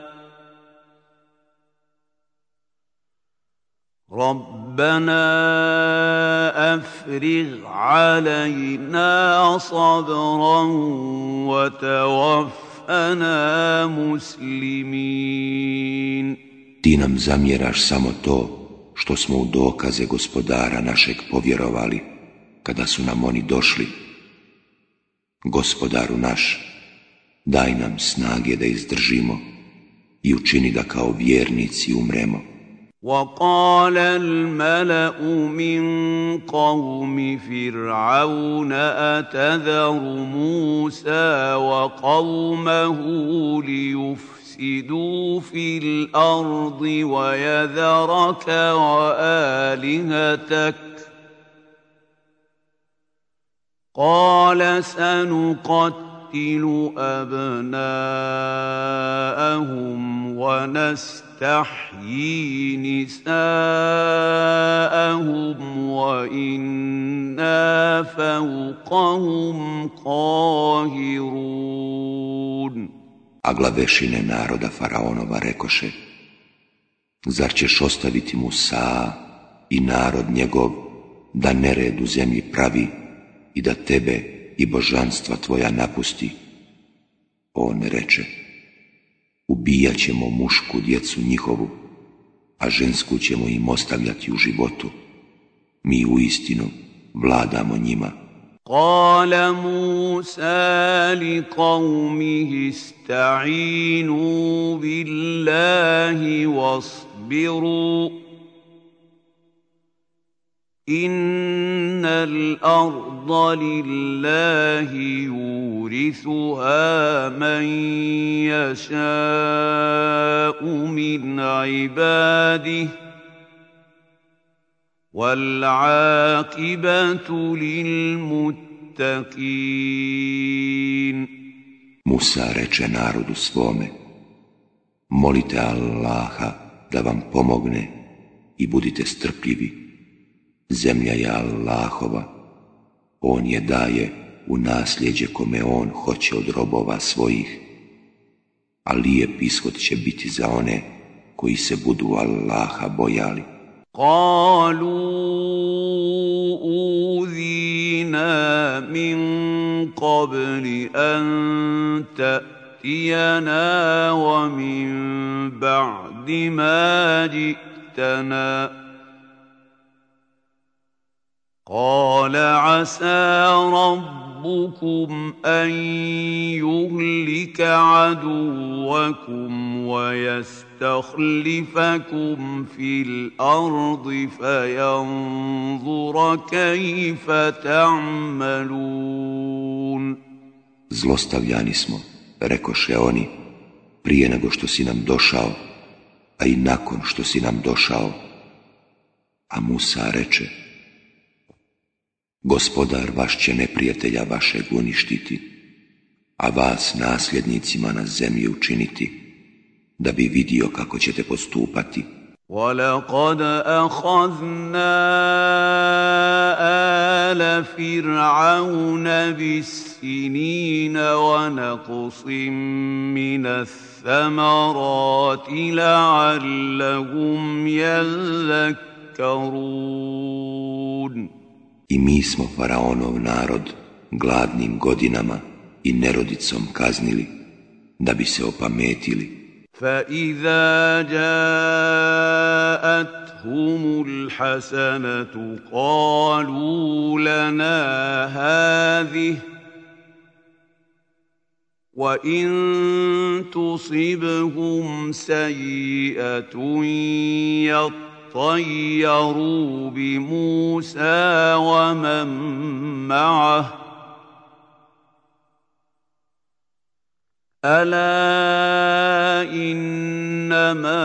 ربنا افرغ علينا صبرا وتوفنا مسلمين Ti nam zamjeraš samo to što smo u dokaze gospodara našeg povjerovali kada su nam oni došli. Gospodaru naš, daj nam snage da izdržimo i učini da kao vjernici umremo. وقال الملأ من قوم فرعون أتذر موسى وقومه ليفسدوا في الأرض ويذرك وآلهتك قال سنقتل أبناءهم ونستحيي نساءهم وإنا فوقهم قاهرون A glavešine naroda Faraonova rekoše, zar ćeš ostaviti Musa i narod njegov da nered u zemlji pravi i da tebe i božanstva tvoja napusti? On reče, ubijat ćemo mušku djecu njihovu, a žensku ćemo im ostavljati u životu. Mi u istinu vladamo njima. قال موسى لقومه استعينوا بالله واصبروا ان الأرض لله يورثها من يشاء من عباده والعاقبه للمتقين Musa reče narodu svome, molite Allaha da vam pomogne i budite strpljivi. Zemlja je Allahova, On je daje u nasljeđe kome On hoće od robova svojih, a lijep ishod će biti za one koji se budu Allaha bojali. قالوا اوذينا من قبل ان تاتينا ومن بعد ما جئتنا قال عسى ربكم ان يهلك عدوكم ويستخلفكم في الأرض فينظر كيف تعملون Zlostavljani smo, rekoše oni, prije nego što si nam došao, a i nakon što si nam došao. A Musa reče, Gospodar vaš će neprijatelja vašeg uništiti, a vas nasljednicima na zemlji učiniti, da bi vidio kako ćete postupati. وَلَقَدْ أَخَذْنَا آلَ فِرْعَوْنَ بِالسِّنِينَ وَنَقْصٍ مِّنَ الثَّمَرَاتِ لَعَلَّهُمْ يَذَّكَّرُونَ I mi smo faraonov narod gladnim godinama i nerodicom kaznili, da bi se opametili. فإذا جاءتهم الحسنة قالوا لنا هذه وإن تصبهم سيئة يطيروا بموسى ومن معه. ألا إنما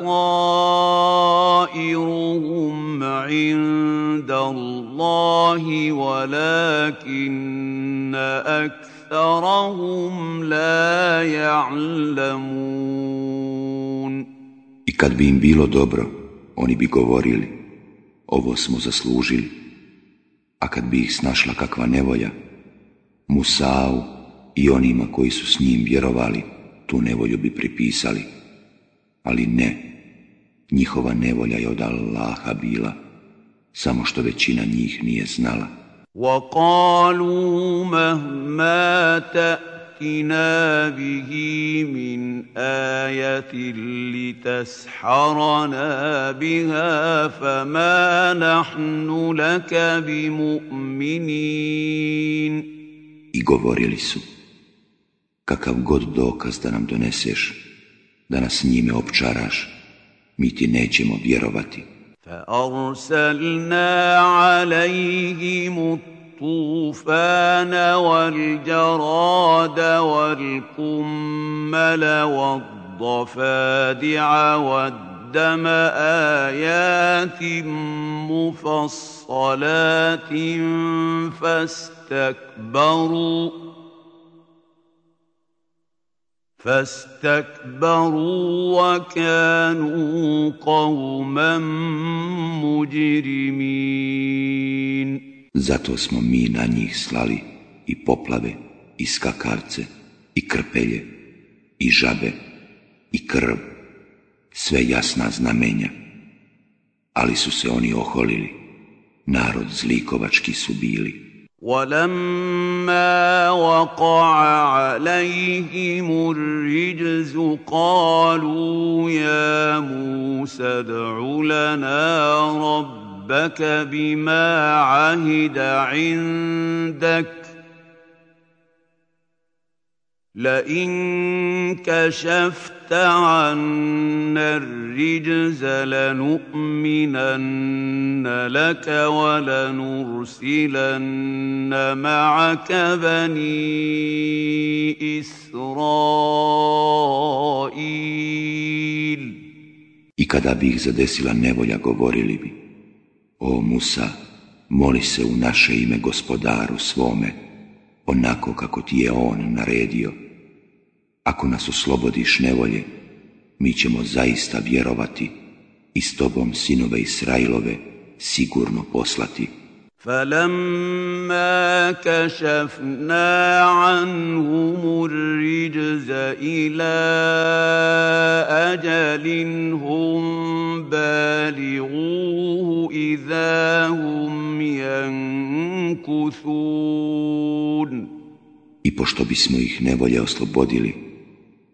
طائرهم عند الله ولكن أكثرهم لا يعلمون. I kad bi im bilo dobro, oni bi govorili, ovo smo zaslužili, a kad bi ih snašla kakva nevolja, Musau i onima koji su s njim vjerovali, tu nevolju bi pripisali. Ali ne, njihova nevolja je od Allaha bila, samo što većina njih nije znala. وَقَالُوا مَهْمَا تَأْتِنَا بِهِ مِنْ آيَةٍ لِتَسْحَرَنَا بِهَا فَمَا نَحْنُ لَكَ بِمُؤْمِنِينَ I govorili su, kakav god dokaz da nam doneseš, da nas njime opčaraš, mi ti nećemo vjerovati. فأرسلنا عليهم الطوفان والجراد والقمل والضفادع والدم آيات مفصلات فاستكبروا فاستكبروا وكانوا قوما مجرمين Zato smo mi na njih slali i poplave, i skakavce, i krpelje, i žabe, i krv, sve jasna znamenja. Ali su se oni oholili, narod zlikovački su bili. ولما وقع عليهم الرجز قالوا يا موسى ادع لنا ربك بما عهد عندك لئن كشفت عنا الرجز لنؤمنن لك ولنرسلن معك بني إسرائيل. I kada bi ih zadesila nevolja, govorili bi, O Musa, moli se u naše ime gospodaru svome, onako kako ti je on naredio. Ako nas oslobodiš nevolje, mi ćemo zaista vjerovati i s tobom sinove Israilove sigurno poslati. فلما كشفنا عنهم الرجز إلى أجل هم بالغوه إذا هم ينكثون I pošto bismo ih nevolje oslobodili,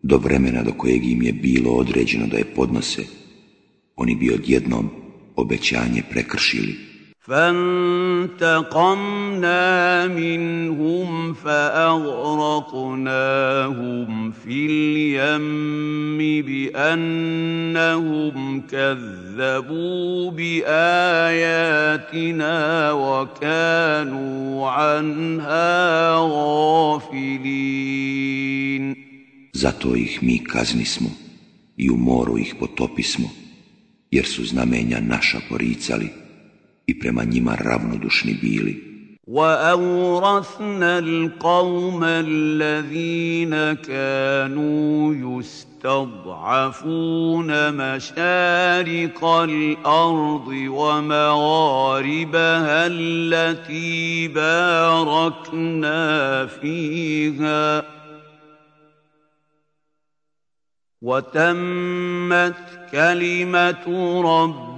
do vremena do kojeg im je bilo određeno da je podnose, oni bi odjednom obećanje prekršili. فانتقمنا منهم فأغرقناهم في اليم بأنهم كذبوا بآياتنا وكانوا عنها غافلين. Zato ih mi kaznismo i u moru ih potopismo, jer su znamenja naša poricali. I prema njima ravnodušni bili. وأورثنا القوم الذين كانوا يستضعفون مشارق الأرض ومغاربها التي باركنا فيها وتمت كلمة ربنا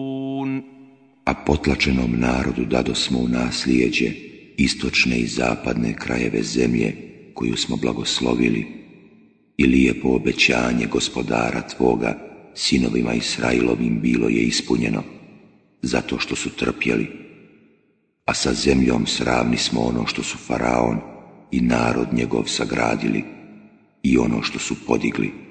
A potlačenom narodu dado smo u naslijeđe istočne i zapadne krajeve zemlje koju smo blagoslovili i lijepo obećanje gospodara tvoga sinovima Israilovim bilo je ispunjeno zato što su trpjeli, a sa zemljom sravni smo ono što su faraon i narod njegov sagradili i ono što su podigli.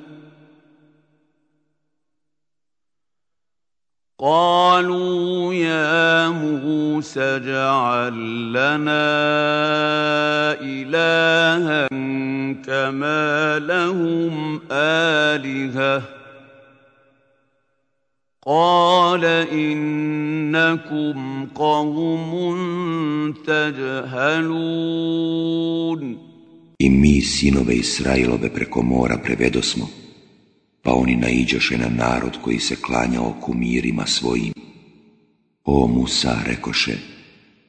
قالوا يا موسى اجعل لنا إلها كما لهم آلهة. قال إنكم قوم تجهلون. I mi sinove Israilove preko mora prevedosmo Pa oni naiđoše na narod koji se klanjao kumirima svojim. O Musa, rekoše,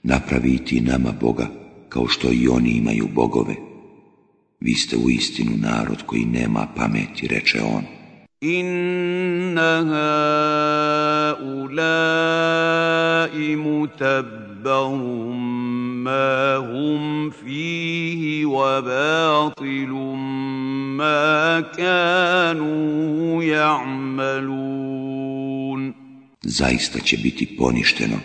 napravi ti nama Boga, kao što i oni imaju bogove. Vi ste u istinu narod koji nema pameti, reče on. Inna haulai mutabbarum ما هم فيه وباطل ما كانوا يعملون Zaista će biti poništeno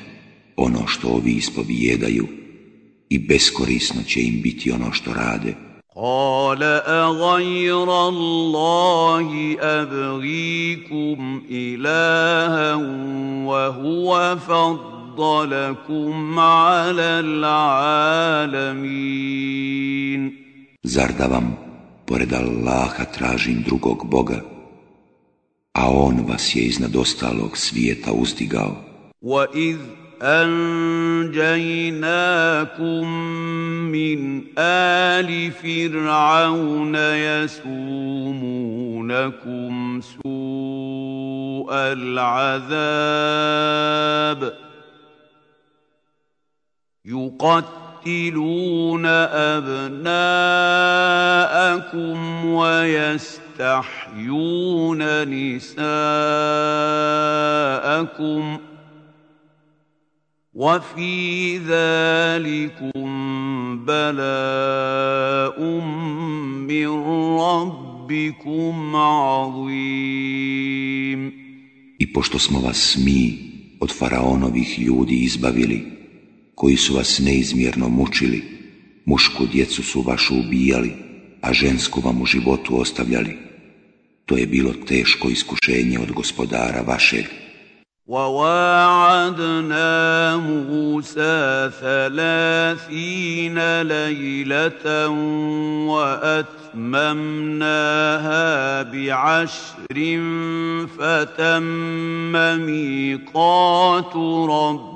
ono što ovi ispovijedaju i beskorisno će im biti ono što rade. قال أغير الله أبغيكم إلها وهو فضل فضلكم على العالمين Zar da vam, pored Allaha, tražim drugog Boga, a On vas je iznad ostalog svijeta uzdigao? وَإِذْ أنجيناكم من آل فرعون يسومونكم سوء العذاب يقتلون أبناءكم ويستحيون نساءكم وفي ذلكم بلاء من ربكم عظيم. I pošto smo vas mi od faraonovih ljudi izbavili, koji su vas neizmjerno mučili, mušku djecu su vašu ubijali, a žensku vam u životu ostavljali. To je bilo teško iskušenje od gospodara vašeg. وواعدنا موسى ثلاثين ليلة وأتممناها بعشر فتم ميقات رب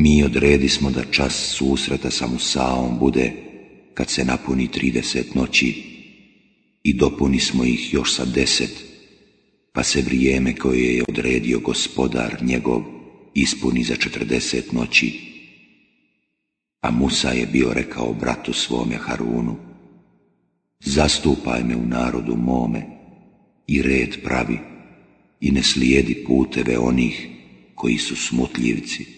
Mi odredismo da čas susreta sa Musaom bude kad se napuni trideset noći i dopuni smo ih još sa deset pa se vrijeme koje je odredio gospodar njegov ispuni za četrdeset noći. A Musa je bio rekao bratu svome Harunu, zastupaj me u narodu mome i red pravi i ne slijedi puteve onih koji su smutljivci.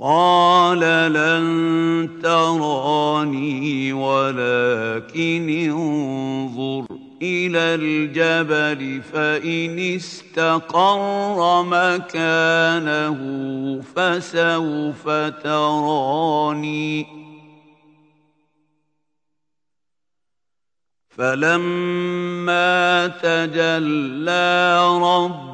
قال لن تراني ولكن انظر إلى الجبل فإن استقر مكانه فسوف تراني. فلما تجلى رب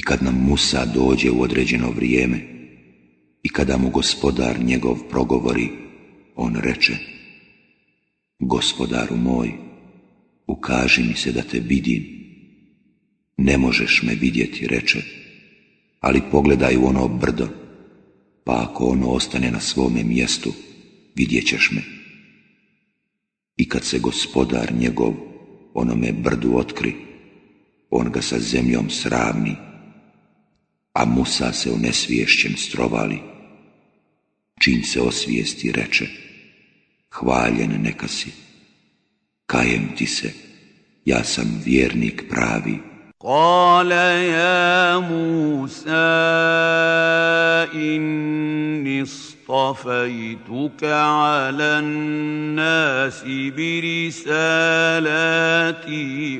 kad nam Musa dođe u određeno vrijeme i kada mu gospodar njegov progovori, on reče, gospodaru moj, ukaži mi se da te vidim. Ne možeš me vidjeti, reče, ali pogledaj u ono brdo, pa ako ono ostane na svome mjestu, vidjet ćeš me. I kad se gospodar njegov onome brdu otkri, on ga sa zemljom sravni a Musa se u nesviješćem strovali. Čim se osvijesti reče, hvaljen neka si, kajem ti se, ja sam vjernik pravi. Kale ja Musa اصطفيتك على الناس برسالاتي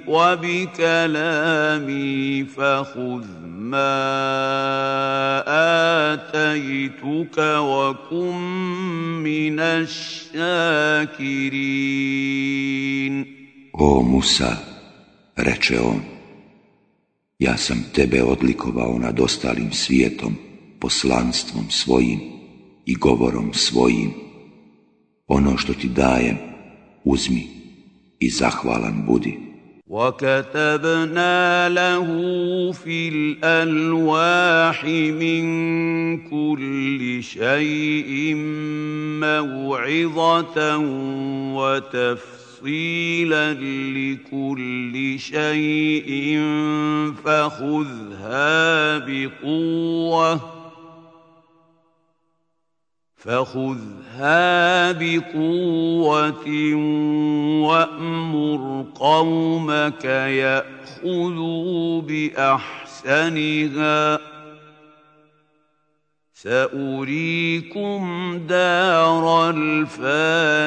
وبكلامي فخذ ما آتيتك وكن من الشاكرين O Musa, reče on, ja sam tebe odlikovao nad ostalim svijetom, poslanstvom svojim i govorom svojim. Ono što ti dajem, uzmi i zahvalan budi. وكتبنا له في الالواح من كل شيء موعظه وتفصيلا لكل شيء فخذها بقوه فخذها بقوة وأمر قومك يأخذوا بأحسنها سأريكم دار الفاسقين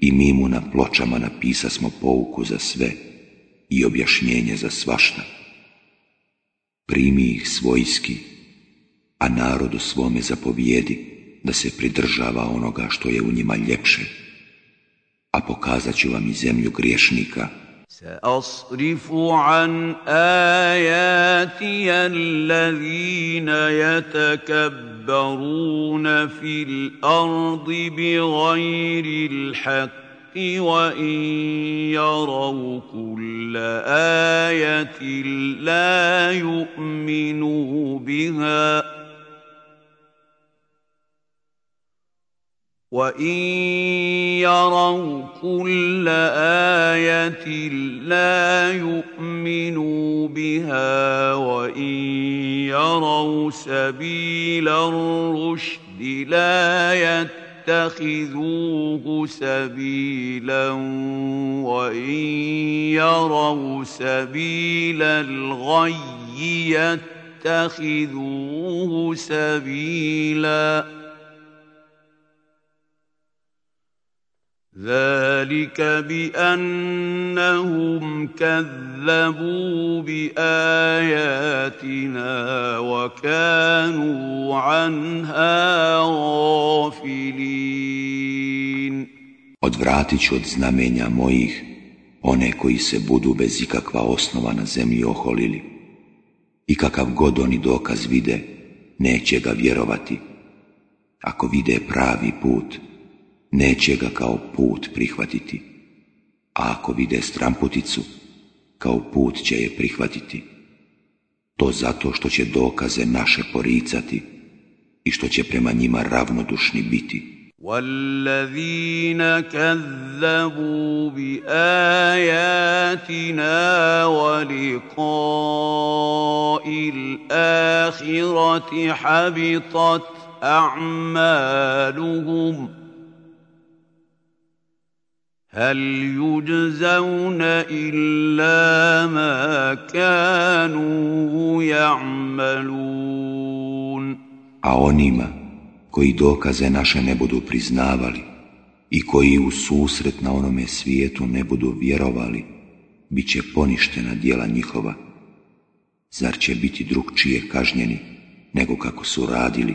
I mi mu na pločama napisa smo pouku za sve i objašnjenje za svašta. Primi ih svojski a narodu svome zapovijedi da se pridržava onoga što je u njima ljepše, a pokazat ću vam i zemlju griješnika. سأصرف عن آياتي الذين يتكبرون في الأرض بغير الحق وإن يروا كل آية لا يؤمنوا بها وان يروا كل إيه لا يؤمنوا بها وان يروا سبيل الرشد لا يتخذوه سبيلا وان يروا سبيل الغي يتخذوه سبيلا ذلك بانهم كذبوا باياتنا وكانوا عنها غافلين Odvratit ću od znamenja mojih one koji se budu bez ikakva osnova na zemlji oholili. I kakav god oni dokaz vide, neće ga vjerovati. Ako vide pravi put, neće ga kao put prihvatiti, a ako vide stramputicu, kao put će je prihvatiti. To zato što će dokaze naše poricati i što će prema njima ravnodušni biti. والذين كذبوا باياتنا ولقاء الاخره حبطت اعمالهم هل يجزون إلا ما كانوا يعملون A onima koji dokaze naše ne budu priznavali i koji u susret na onome svijetu ne budu vjerovali, bit će poništena dijela njihova. Zar će biti drugčije kažnjeni nego kako su radili?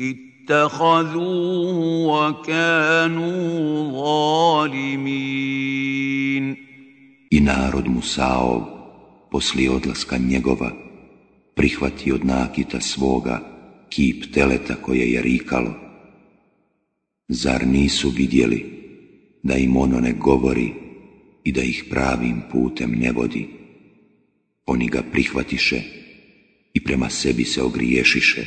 اتخذوه وكانوا ظالمين I narod Musaov, poslije odlaska njegova, prihvati od nakita svoga kip teleta koje je rikalo. Zar nisu vidjeli da im ono ne govori i da ih pravim putem ne vodi? Oni ga prihvatiše i prema sebi se ogriješiše.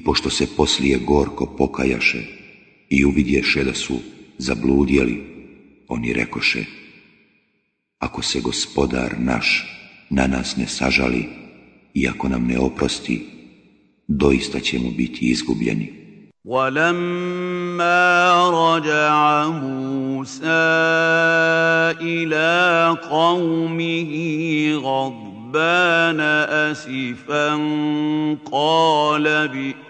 I pošto se poslije gorko pokajaše i uvidješe da su zabludjeli, oni rekoše, ako se gospodar naš na nas ne sažali i ako nam ne oprosti, doista ćemo biti izgubljeni. ولما رجع موسى إلى قومه غضبان أسفا قال بئس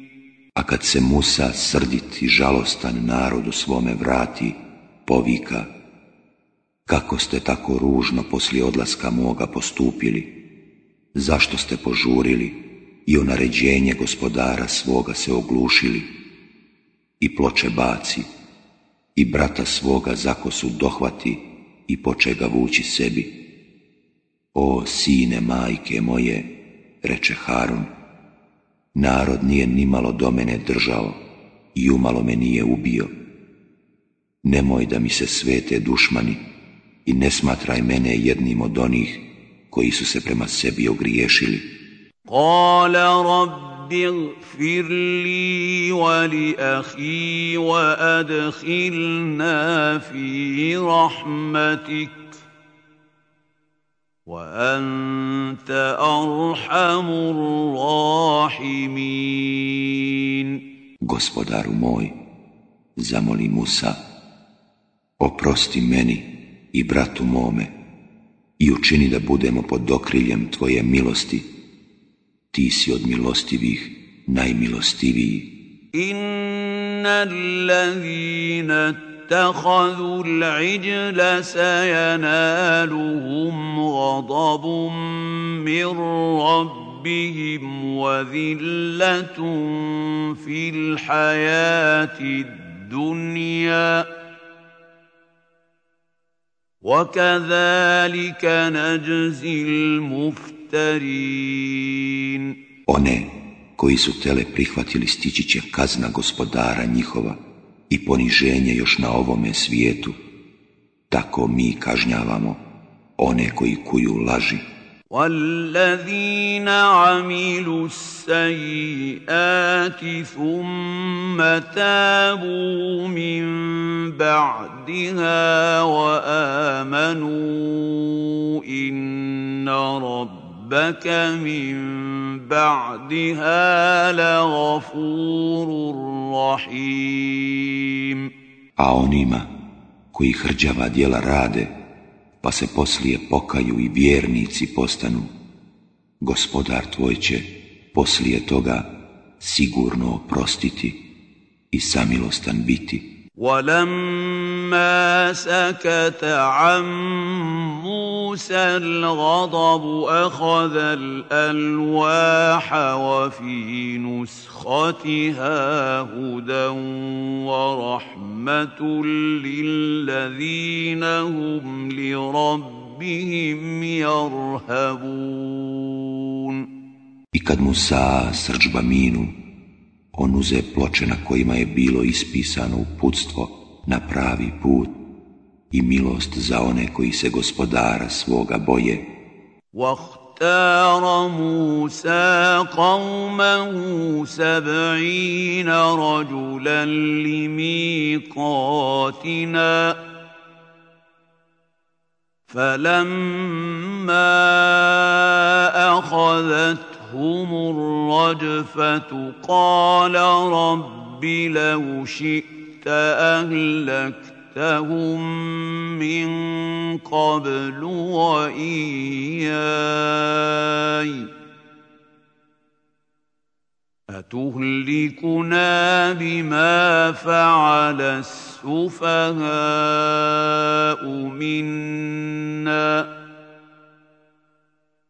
A kad se Musa srdit i žalostan narodu svome vrati, povika, kako ste tako ružno poslije odlaska moga postupili, zašto ste požurili i o naređenje gospodara svoga se oglušili, i ploče baci, i brata svoga za kosu dohvati i poče ga vući sebi. O sine majke moje, reče Harun, narod nije nimalo do mene držao i umalo me nije ubio. Nemoj da mi se svete dušmani i ne smatraj mene jednim od onih koji su se prema sebi ogriješili. Kala rabbi gfir li wa li ahi wa adkhilna fi rahmatik وأنت أرحم الراحمين Gospodaru moj, zamoli Musa, oprosti meni i bratu mome i učini da budemo pod okriljem Tvoje milosti. Ti si od milostivih najmilostiviji. Inna allazina اتخذوا العجل سينالهم غضب من ربهم وذلة في الحياة الدنيا. وكذلك نجزي المفترين. One koji su tele prihvatili stići će kazna gospodara njihova. i poniženje još na ovome svijetu, tako mi kažnjavamo one koji kuju laži. والذين عملوا السيئات ثم تابوا من بعدها وآمنوا إن ربك من بعدها لغفور رحيم A onima koji hrđava djela rade, pa se poslije pokaju i vjernici postanu, gospodar tvoj će poslije toga sigurno oprostiti i samilostan biti. ولما سكت عن موسى الغضب أخذ الألواح وفي نسختها هدى ورحمة للذين هم لربهم يرهبون. I kad srđba minu, on uze ploče na kojima je bilo ispisano uputstvo na pravi put i milost za one koji se gospodara svoga boje. واختار موسى قومه سبعين رجلا لميقاتنا فلما أخذت هم الرجفة قال رب لو شئت أهلكتهم من قبل وإياي. أتهلكنا بما فعل السفهاء منا؟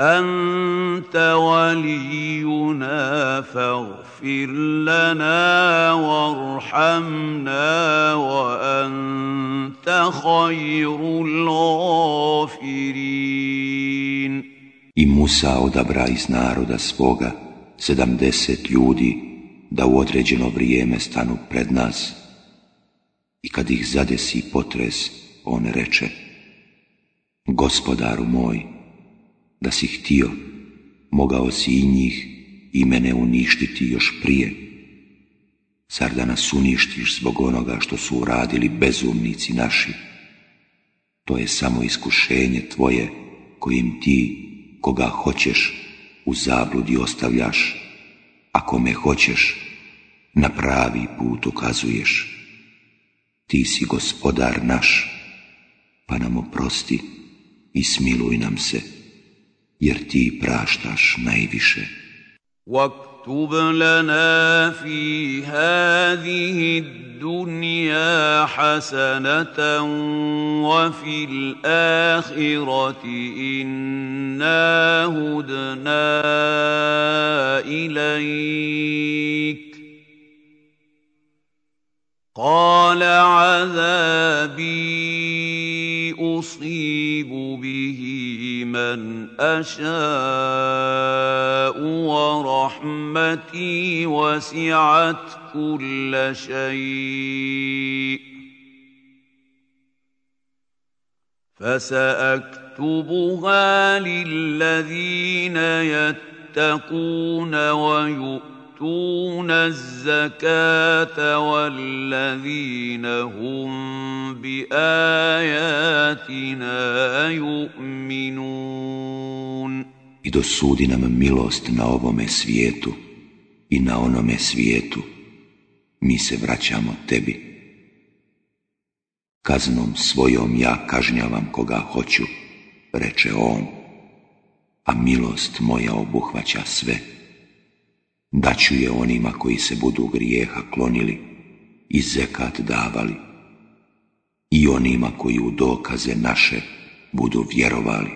أنت ولينا فاغفر لنا وارحمنا وأنت خير الغافرين I Musa odabra iz naroda svoga sedamdeset ljudi da u određeno vrijeme stanu pred nas. I kad ih zadesi potres, on reče, Gospodaru moj, da si htio, mogao si i njih i mene uništiti još prije. Zar da nas uništiš zbog onoga što su uradili bezumnici naši? To je samo iskušenje tvoje kojim ti, koga hoćeš, u zabludi ostavljaš, ako me hoćeš, na pravi put ukazuješ. Ti si gospodar naš, pa nam oprosti i smiluj nam se, jer ti praštaš najviše. واكتب لنا في هذه الدنيا حسنة وفي الآخرة إنا هدنا إليك قال عذابي أصيب به من أشاء ورحمتي وسعت كل شيء. فسأكتبها للذين يتقون ويؤتون الزكاة والذين هم بآياتنا يؤمنون I dosudi nam milost na ovome svijetu i na onome svijetu. Mi se vraćamo tebi. Kaznom svojom ja kažnjavam koga hoću, reče on, a milost moja obuhvaća sve. Daću je onima koji se budu grijeha klonili i zekat davali i onima koji u dokaze naše budu vjerovali.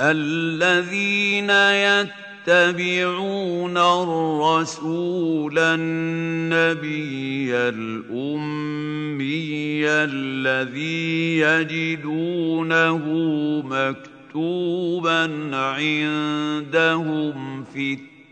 الذين يتبعون الرسول النبي الأمي الذي يجدونه مكتوبا عندهم في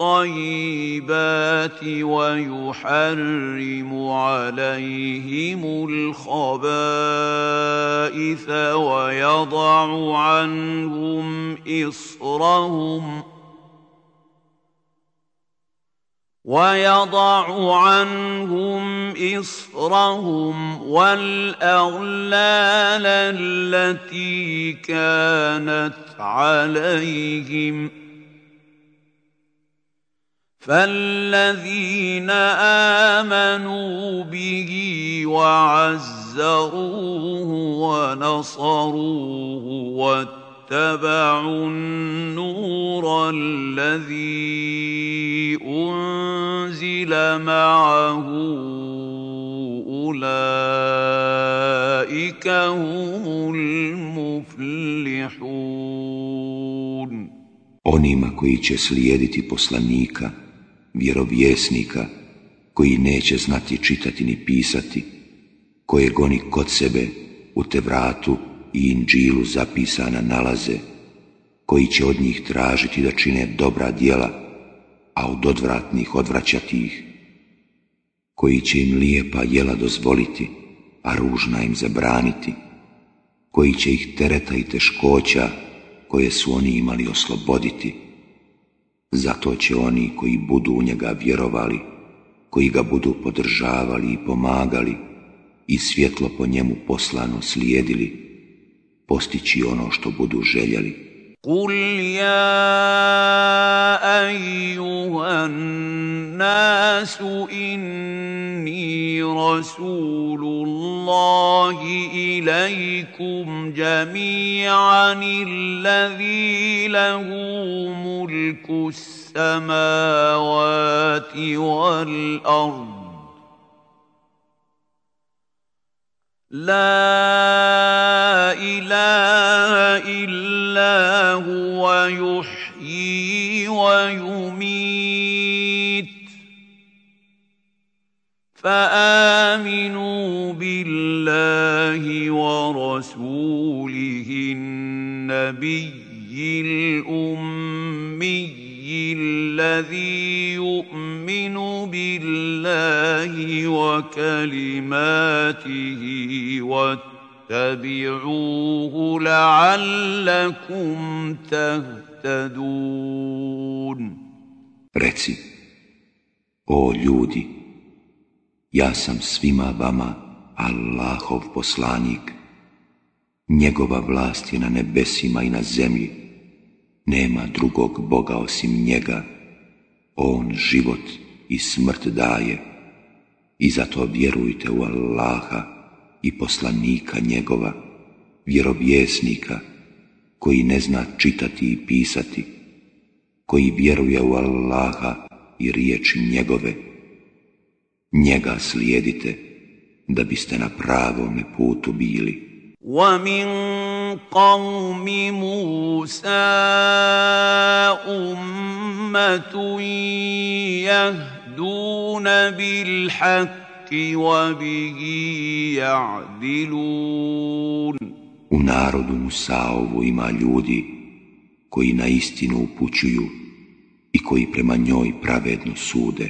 الطيبات ويحرم عليهم الخبائث ويضع عنهم إصرهم ۖ ويضع عنهم إصرهم والأغلال التي كانت عليهم فالذين آمنوا به وعزروه ونصروه واتبعوا النور الذي أنزل معه أولئك هم المفلحون Onima koji će slijediti poslanika, vjerovjesnika, koji neće znati čitati ni pisati, koje goni kod sebe u Tevratu i Inđilu zapisana nalaze, koji će od njih tražiti da čine dobra djela, a od odvratnih odvraćati ih, koji će im lijepa jela dozvoliti, a ružna im zabraniti, koji će ih tereta i teškoća koje su oni imali osloboditi. Zato će oni koji budu u njega vjerovali, koji ga budu podržavali i pomagali i svjetlo po njemu poslano slijedili, postići ono što budu željeli. قل يا أيها الناس إني رسول الله إليكم جميعا الذي له ملك السماوات والأرض لا إله إلا هو يحيي ويميت. فآمنوا بالله ورسوله النبي الأمي. الذي يؤمن وكلماته واتبعوه لعلكم تهتدون Reci, o ljudi, ja sam svima vama Allahov poslanik. Njegova vlast je na nebesima i na zemlji. Nema drugog Boga osim njega. On život i smrt daje. I zato vjerujte u Allaha i poslanika njegova, vjerovjesnika, koji ne zna čitati i pisati, koji vjeruje u Allaha i riječi njegove. Njega slijedite, da biste na pravome putu bili. ومن قوم موسى أمة يهدون بالحق وبه يعدلون U narodu Musaovu ima ljudi koji na istinu upućuju i koji prema njoj pravedno sude.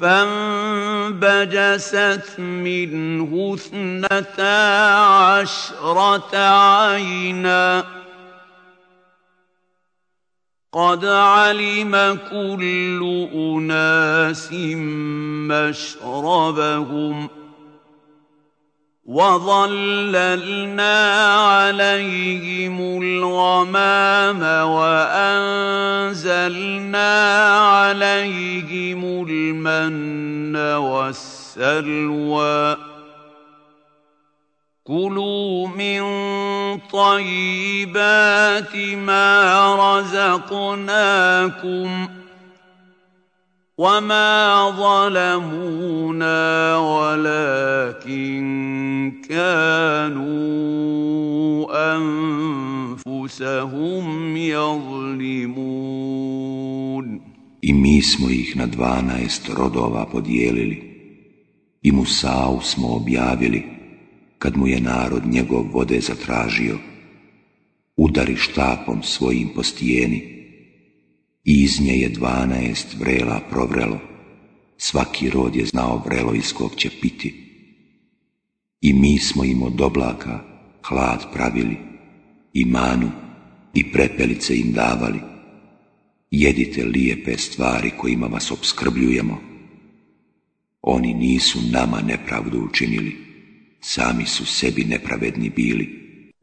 فانبجست منه اثنتا عشرة عينا. قد علم كل أناس مشربهم. وظللنا عليهم الغمام وأنزلنا عليهم المن والسلوى. كلوا من طيبات ما رزقناكم وما ظلمونا ولكن كانوا أنفسهم يظلمون I mi smo ih na dvanaest rodova podijelili i Musau smo objavili kad mu je narod njegov vode zatražio. Udari štapom svojim po stijeni i iz nje je dvanaest vrela provrelo. Svaki rod je znao vrelo iz kog će piti. I mi smo im od oblaka hlad pravili, i manu, i prepelice im davali. Jedite lijepe stvari kojima vas obskrbljujemo. Oni nisu nama nepravdu učinili, sami su sebi nepravedni bili.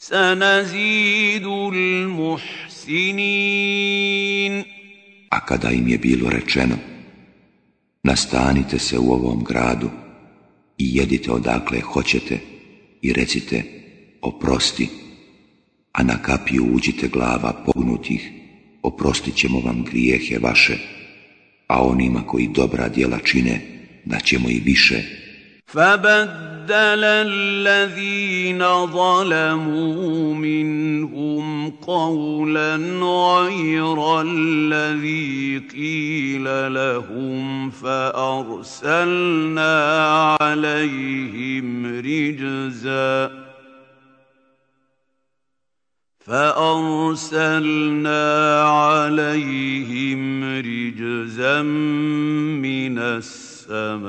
sanazidul muhsinin. A kada im je bilo rečeno, nastanite se u ovom gradu i jedite odakle hoćete i recite oprosti, a na kapiju uđite glava pognutih, oprostit ćemo vam grijehe vaše, a onima koji dobra djela čine, da ćemo i više فبدل الذين ظلموا منهم قولا غير الذي قيل لهم فأرسلنا عليهم رجزا فأرسلنا عليهم رجزا من السماء السماء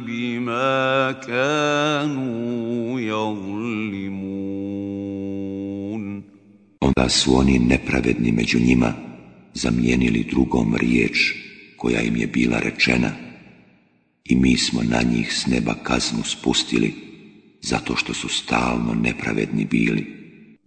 بما كانوا يظلمون Onda su oni nepravedni među njima zamijenili drugom riječ koja im je bila rečena i mi smo na njih s neba kaznu spustili zato što su stalno nepravedni bili.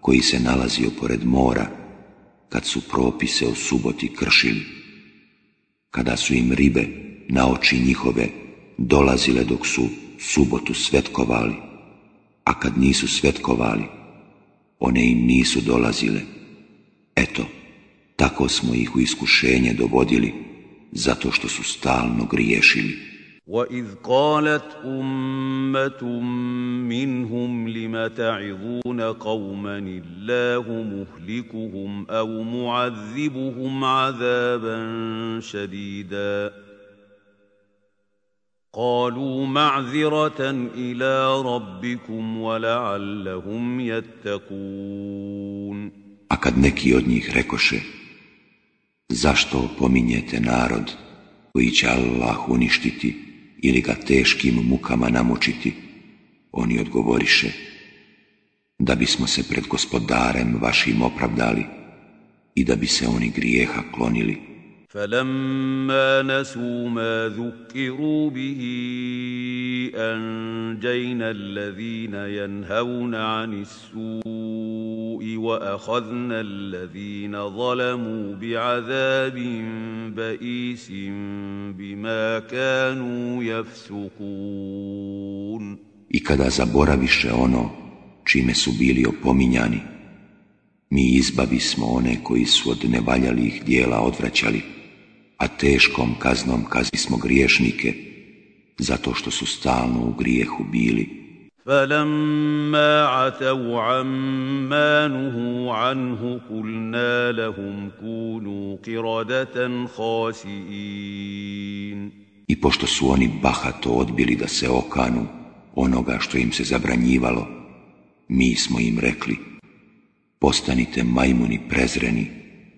koji se nalazio pored mora kad su propise o suboti kršili, kada su im ribe na oči njihove dolazile dok su subotu svetkovali, a kad nisu svetkovali, one im nisu dolazile. Eto, tako smo ih u iskušenje dovodili zato što su stalno griješili. وَإِذْ قَالَتْ أُمَّةٌ مِّنْهُمْ لِمَ تَعِظُونَ قَوْمًا اللَّهُ مُهْلِكُهُمْ أَوْ مُعَذِّبُهُمْ عَذَابًا شَدِيدًا قَالُوا مَعْذِرَةً إِلَىٰ رَبِّكُمْ وَلَعَلَّهُمْ يَتَّقُونَ A kad neki od njih rekoše Zašto opominjete narod koji će Allah uništiti? Ili ga teškim mukama namučiti? Oni odgovoriše, da bismo se pred gospodarem vašim opravdali i da bi se oni grijeha klonili. فلما نسوا ما ذكروا به انجينا الذين ينهون عن السوء واخذنا الذين ظلموا بعذاب بئيس بما كانوا يفسقون I kada zaboraviše ono čime su bili opominjani, mi izbavismo one koji su od nevaljalih dijela odvraćali, a teškom kaznom kazni smo griješnike, zato što su stalno u grijehu bili. فلما عتوا عما نهوا عنه قلنا لهم كونوا قردة خاسئين I pošto su oni bahato odbili da se okanu onoga što im se zabranjivalo, mi smo im rekli, postanite majmuni prezreni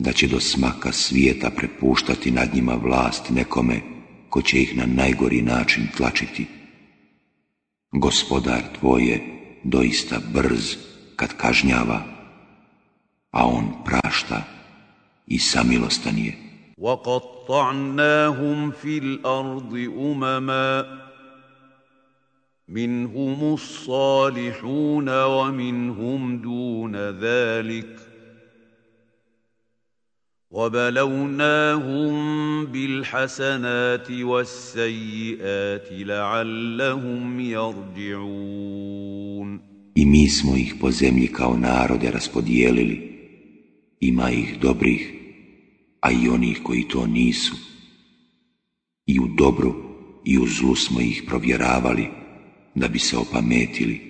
da će do smaka svijeta prepuštati nad njima vlast nekome ko će ih na najgori način tlačiti. Gospodar tvoj je doista brz kad kažnjava, a on prašta i samilostan je. وَقَطَّعْنَاهُمْ فِي الْأَرْضِ أُمَمًا مِنْهُمُ الصَّالِحُونَ وَمِنْهُمْ دُونَ ذَلِكَ وبلوناهم بالحسنات والسيئات لعلهم يرجعون I mi smo ih po zemlji kao narode raspodijelili. Ima ih dobrih, a i onih koji to nisu. I u dobru i u zlu smo ih provjeravali, da bi se opametili.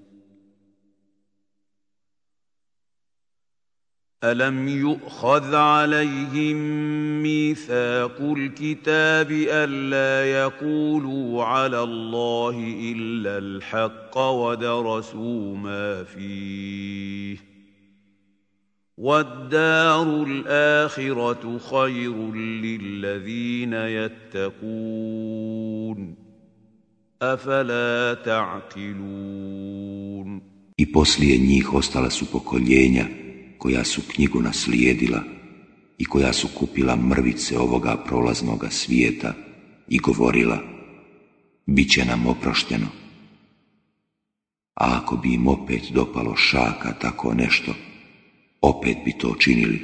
ألم يؤخذ عليهم ميثاق الكتاب ألا يقولوا على الله إلا الحق ودرسوا ما فيه والدار الآخرة خير للذين يتقون أفلا تعقلون I poslije njih ostala su pokoljenja. Koja su knjigu naslijedila i koja su kupila mrvice ovoga prolaznoga svijeta i govorila, bit će nam oprošteno. A ako bi im opet dopalo šaka tako nešto, opet bi to činili.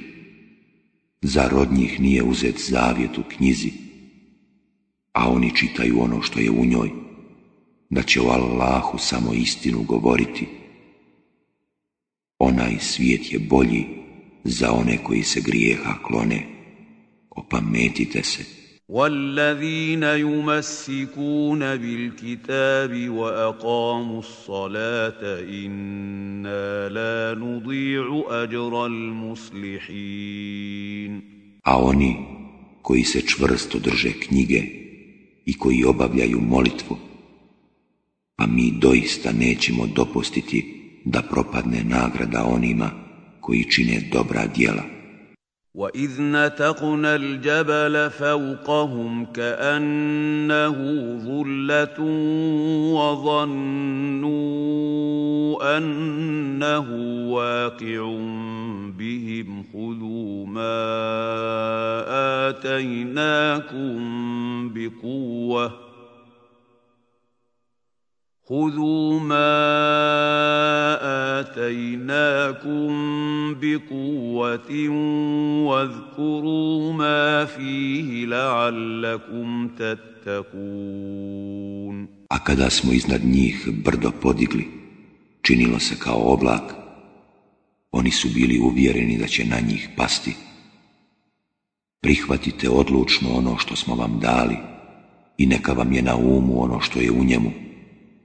Zar od njih nije uzet zavjet u knjizi, a oni čitaju ono što je u njoj, da će o Allahu samo istinu govoriti. Onaj svijet je bolji za one koji se grijeha klone. Opametite se. والذين يمسكون بالكتاب واقاموا الصلاه انا لا نضيع اجر المصلحين A oni koji se čvrsto drže knjige i koji obavljaju molitvu, pa mi doista nećemo dopustiti da propadne nagrada onima koji čine dobra djela. وَإِذْ نَتَقْنَا الْجَبَلَ فَوْقَهُمْ كَأَنَّهُ ظُلَّةٌ وَظَنُّوا أَنَّهُ وَاقِعٌ بِهِمْ خُذُوا مَا آتَيْنَاكُمْ بِقُوَّةٍ خذوا ما آتيناكم بقوة واذكروا ما فيه لعلكم تتقون A kada smo iznad njih brdo podigli, činilo se kao oblak, oni su bili uvjereni da će na njih pasti. Prihvatite odlučno ono što smo vam dali i neka vam je na umu ono što je u njemu,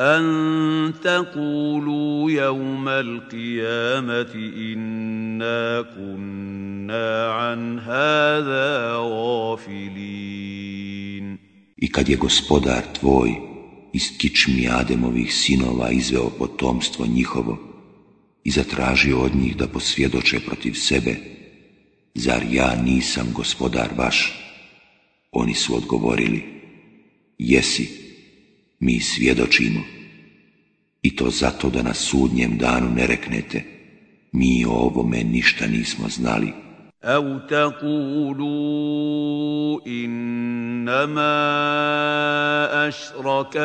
أن تقولوا يوم القيامة إنا كنا عن هذا غافلين I kad je gospodar tvoj iz kičmi Ademovih sinova izveo potomstvo njihovo i zatražio od njih da posvjedoče protiv sebe, zar ja nisam gospodar vaš? Oni su odgovorili, jesi, mi svjedočimo. I to zato da na sudnjem danu ne reknete, mi o ovome ništa nismo znali. أو تقولوا إنما أشرك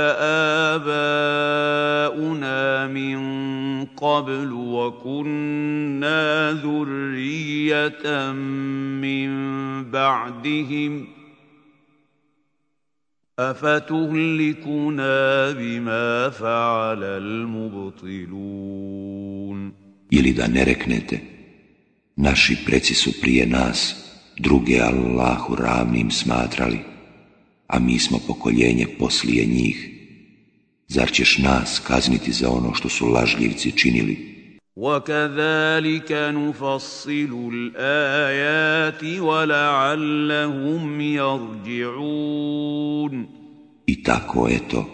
آباؤنا من قبل وكنا ذرية من بعدهم ۖ أفتهلكنا بما فعل المبطلون Ili da ne reknete, naši preci su prije nas druge Allahu ravnim smatrali, a mi smo pokoljenje poslije njih. Zar ćeš nas kazniti za ono što su lažljivci činili? وكذلك نفصل الآيات ولعلهم يرجعون I tako eto,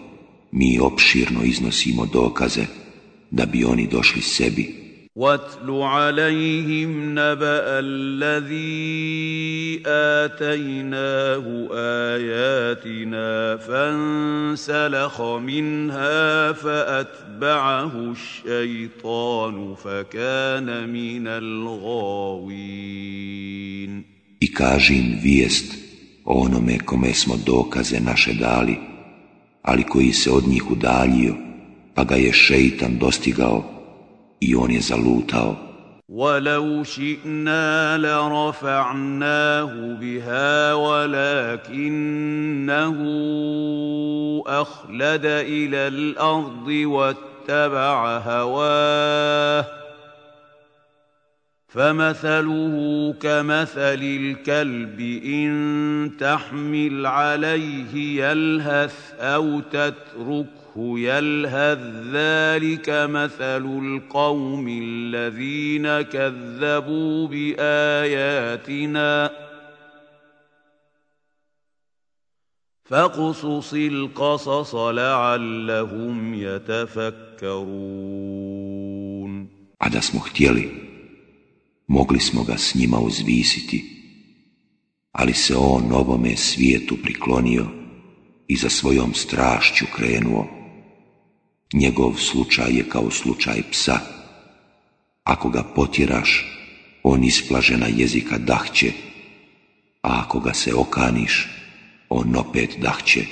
mi opširno iznosimo dokaze da bi oni došli sebi. واتل عليهم نبأ الذي آتيناه آياتنا فانسلخ منها فأتبعه الشيطان فكان من الغاوين I kaži im vijest o onome kome smo dokaze naše dali, ali koji se od njih udaljio, pa ga je šeitan dostigao i on je zalutao. ولو شئنا لرفعناه بها ولكنه أخلد إلى الأرض واتبع هواه فمثله كمثل الكلب إن تحمل عليه يلهث أو تترك يلهث ذلك مثل القوم الذين كذبوا بآياتنا فاقصص القصص لعلهم يتفكرون A da smo htjeli, mogli smo ga s njima uzvisiti, ali se on novome svijetu priklonio i za svojom strašću krenuo. Njegov slučaj je kao slučaj psa. Ako ga potjeraš, on isplažena jezika dahće, a ako ga se okaniš, on opet dahće.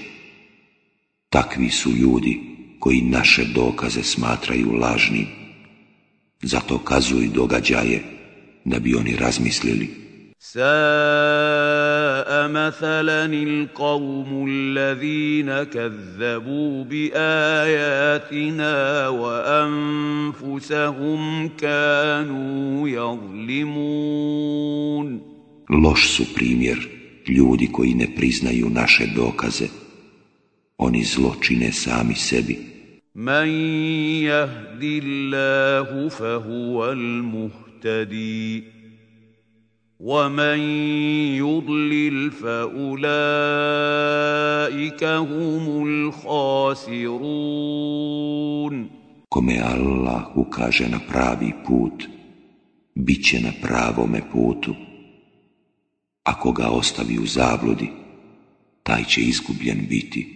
Takvi su ljudi koji naše dokaze smatraju lažnim. Zato kazuju događaje da bi oni razmislili. ساء مثلا القوم الذين كذبوا بآياتنا وأنفسهم كانوا يظلمون Loš su primjer ljudi koji ne priznaju naše dokaze. Oni zločine sami sebi. من يهد الله فهو المهتدي ومن يضلل فاولئك هم الخاسرون Kome Allah ukaže na pravi put, bit će na pravome putu. Ako ga ostavi u zabludi, taj će izgubljen biti.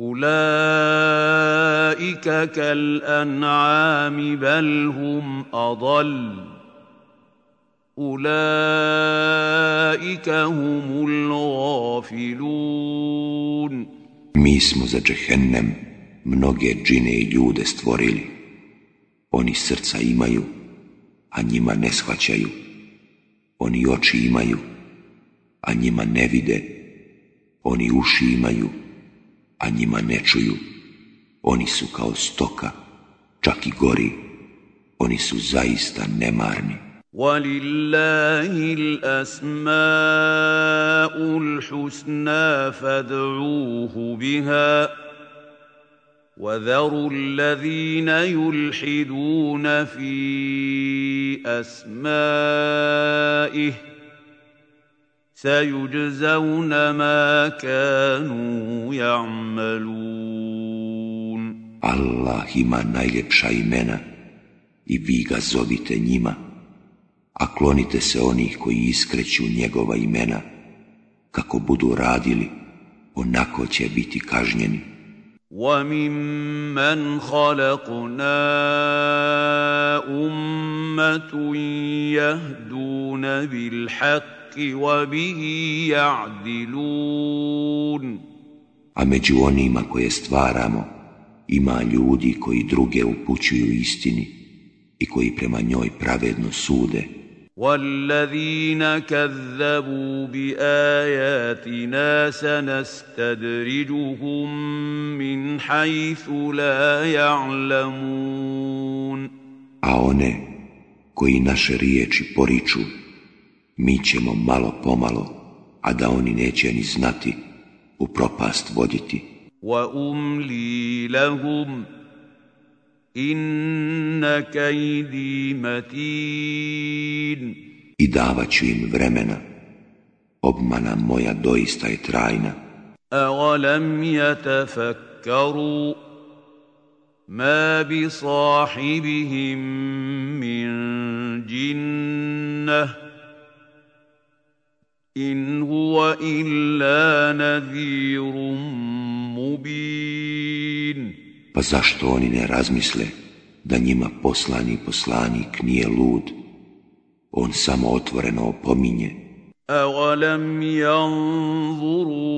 أولئك كالأنعام بل هم أضل أولئك هم الغافلون Mi smo za džehennem mnoge džine i ljude stvorili. Oni srca imaju, a njima ne shvaćaju. Oni oči imaju, a njima ne vide. Oni uši imaju, a njima ne čuju. Oni su kao stoka, čak i gori. Oni su zaista nemarni. ولله الأسماء الحسنى فادعوه بها وذروا الذين يلحدون في أسمائه سيجزون ما كانوا يعملون Allah ima najljepša imena i vi ga zovite njima, a klonite se onih koji iskreću njegova imena, kako budu radili, onako će biti kažnjeni. وممن خلقنا أمة يهدون بالحق وبه يعدلون A među onima koje stvaramo, ima ljudi koji druge upućuju istini i koji prema njoj pravedno sude. والذين كذبوا بآياتنا سنستدرجهم من حيث لا يعلمون A one koji naše riječi poriču, mi ćemo malo pomalo, a da oni neće ni znati, u propast voditi. Wa umli lahum, inna kajdi matin. I davat ću im vremena, obmana moja doista je trajna. Awalam yatafakkaru, ma bi sahibihim min džinnah in huwa illa nadhirum mubin. Pa zašto oni ne razmisle da njima poslani poslanik nije lud? On samo otvoreno opominje. Awalam yanzuru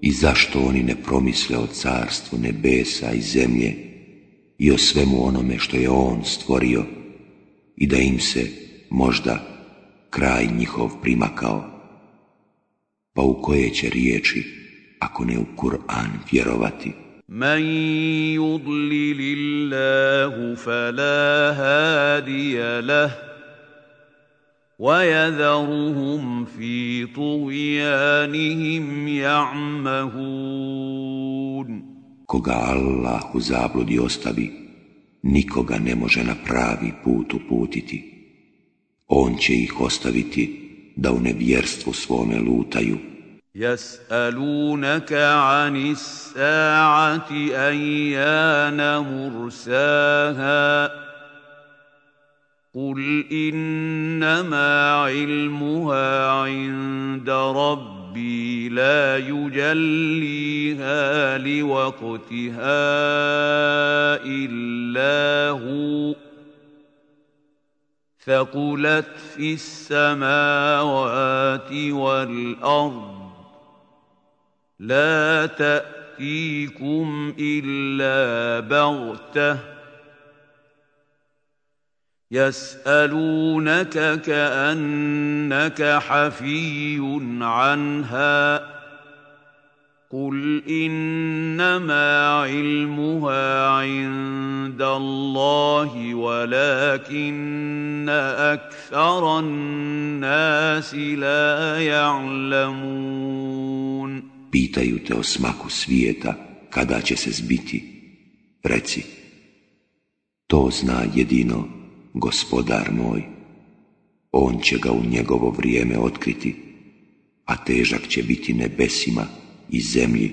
I zašto oni ne promisle o carstvu nebesa i zemlje i o svemu onome što je on stvorio i da im se možda kraj njihov primakao? Pa u koje će riječi, ako ne u Kur'an vjerovati? من يضلل الله فلا هادي له ويذرهم في طغيانهم يعمهون Koga Allah u zabludi ostavi, nikoga ne može na pravi put uputiti. On će ih ostaviti da u nevjerstvu svome lutaju. يسألونك عن الساعة أيان مرساها قل إنما علمها عند ربي لا يجليها لوقتها إلا هو ثقلت في السماوات والأرض لا تأتيكم إلا بغتة يسألونك كأنك حفي عنها قل إنما علمها عند الله ولكن أكثر الناس لا يعلمون Pitaju te o smaku svijeta, kada će se zbiti. Reci, to zna jedino gospodar moj. On će ga u njegovo vrijeme otkriti, a težak će biti nebesima i zemlji.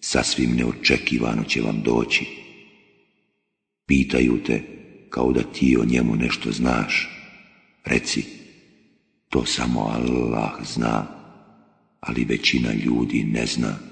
Sasvim neočekivano će vam doći. Pitaju te kao da ti o njemu nešto znaš. Reci, to samo Allah zna ali većina ljudi ne zna.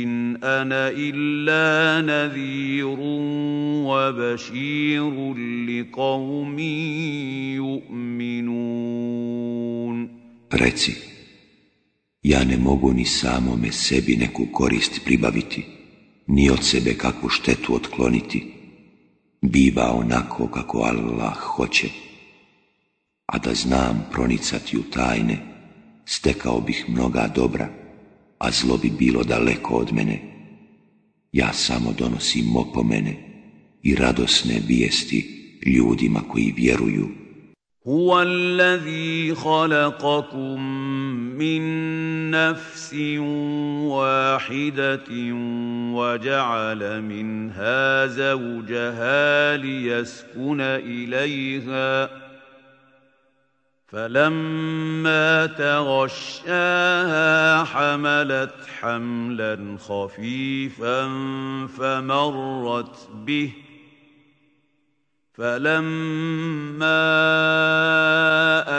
in ana illa nadhirun wa bashirun liqaumin yu'minun Reci ja ne mogu ni samome sebi neku korist pribaviti ni od sebe kakvu štetu otkloniti. Biva onako kako Allah hoće a da znam pronicati u tajne stekao bih mnoga dobra. A zlo bi bilo daleko od mene. Ja samo donosim opomene i radosne vijesti ljudima koji vjeruju. هو الذي خلقكم من نفس واحدة وجعل منها زوجها ليسكن إليها فلما تغشاها حملت حملا خفيفا فمرت به ۖ. فلما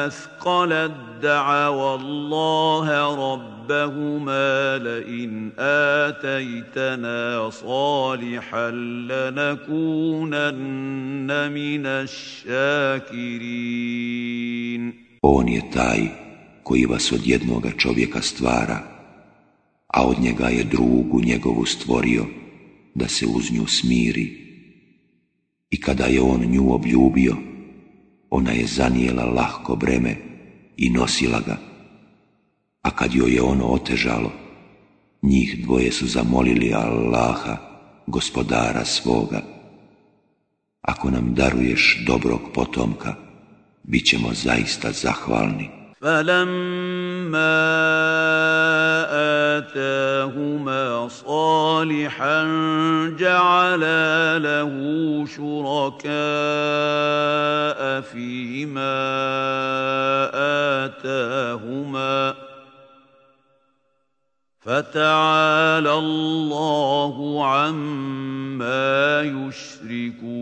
أثقلت دعوا الله ربهما لئن آتيتنا صالحا لنكونن من الشاكرين. On je taj koji vas od jednoga čovjeka stvara, a od njega je drugu njegovu stvorio, da se uz nju smiri I kada je on nju obljubio, ona je zanijela lahko breme i nosila ga. A kad joj je ono otežalo, Njih dvoje su zamolili Allaha, gospodara svoga. Ako nam daruješ dobrog potomka, bit ćemo zaista zahvalni. فلما آتاهما صالحا جعلا له شركاء فيما آتاهما فتعالى الله عما يشركون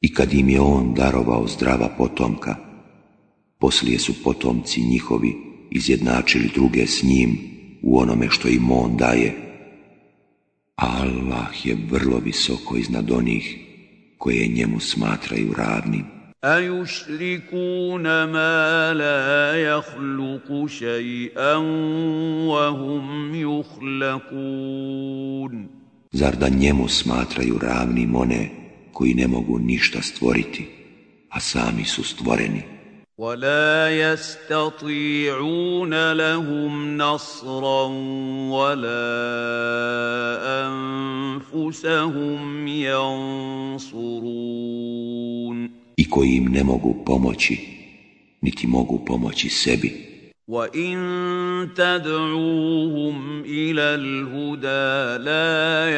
I kad im je on darovao zdrava potomka, poslije su potomci njihovi izjednačili druge s njim u onome što im on daje. Allah je vrlo visoko iznad onih koje njemu smatraju ravnim. أَيُشْرِكُونَ مَا لَا يَخْلُقُ شَيْئًا وَهُمْ يُخْلَقُونَ Zar da njemu smatraju ravnim one koji ne mogu ništa stvoriti, a sami su stvoreni? ولا يستطيعون لهم نصرا ولا أنفسهم ينصرون I koji im ne mogu pomoći, niti mogu pomoći sebi. وإن تدعوهم إلى الهدى لا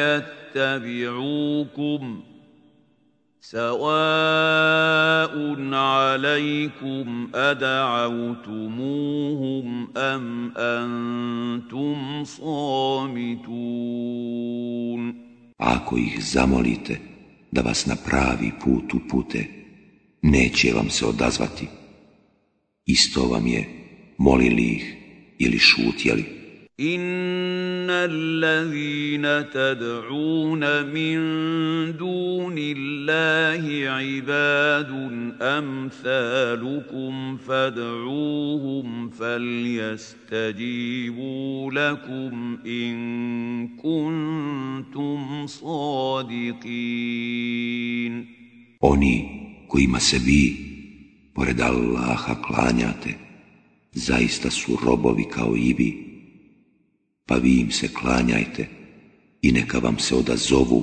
يتبعوكم سواء عليكم أدعوتموهم أم أنتم صامتون Ako ih zamolite da vas na pravi put upute, neće vam se odazvati. Isto vam je molili ih ili šutjeli. ان الذين تدعون من دون الله عباد امثالكم فادعوهم فليستجيبوا لكم ان كنتم صادقين Oni kojima se vi, pored Allaha, klanjate, zaista su robovi kao i vi, pa vi im se klanjajte i neka vam se odazovu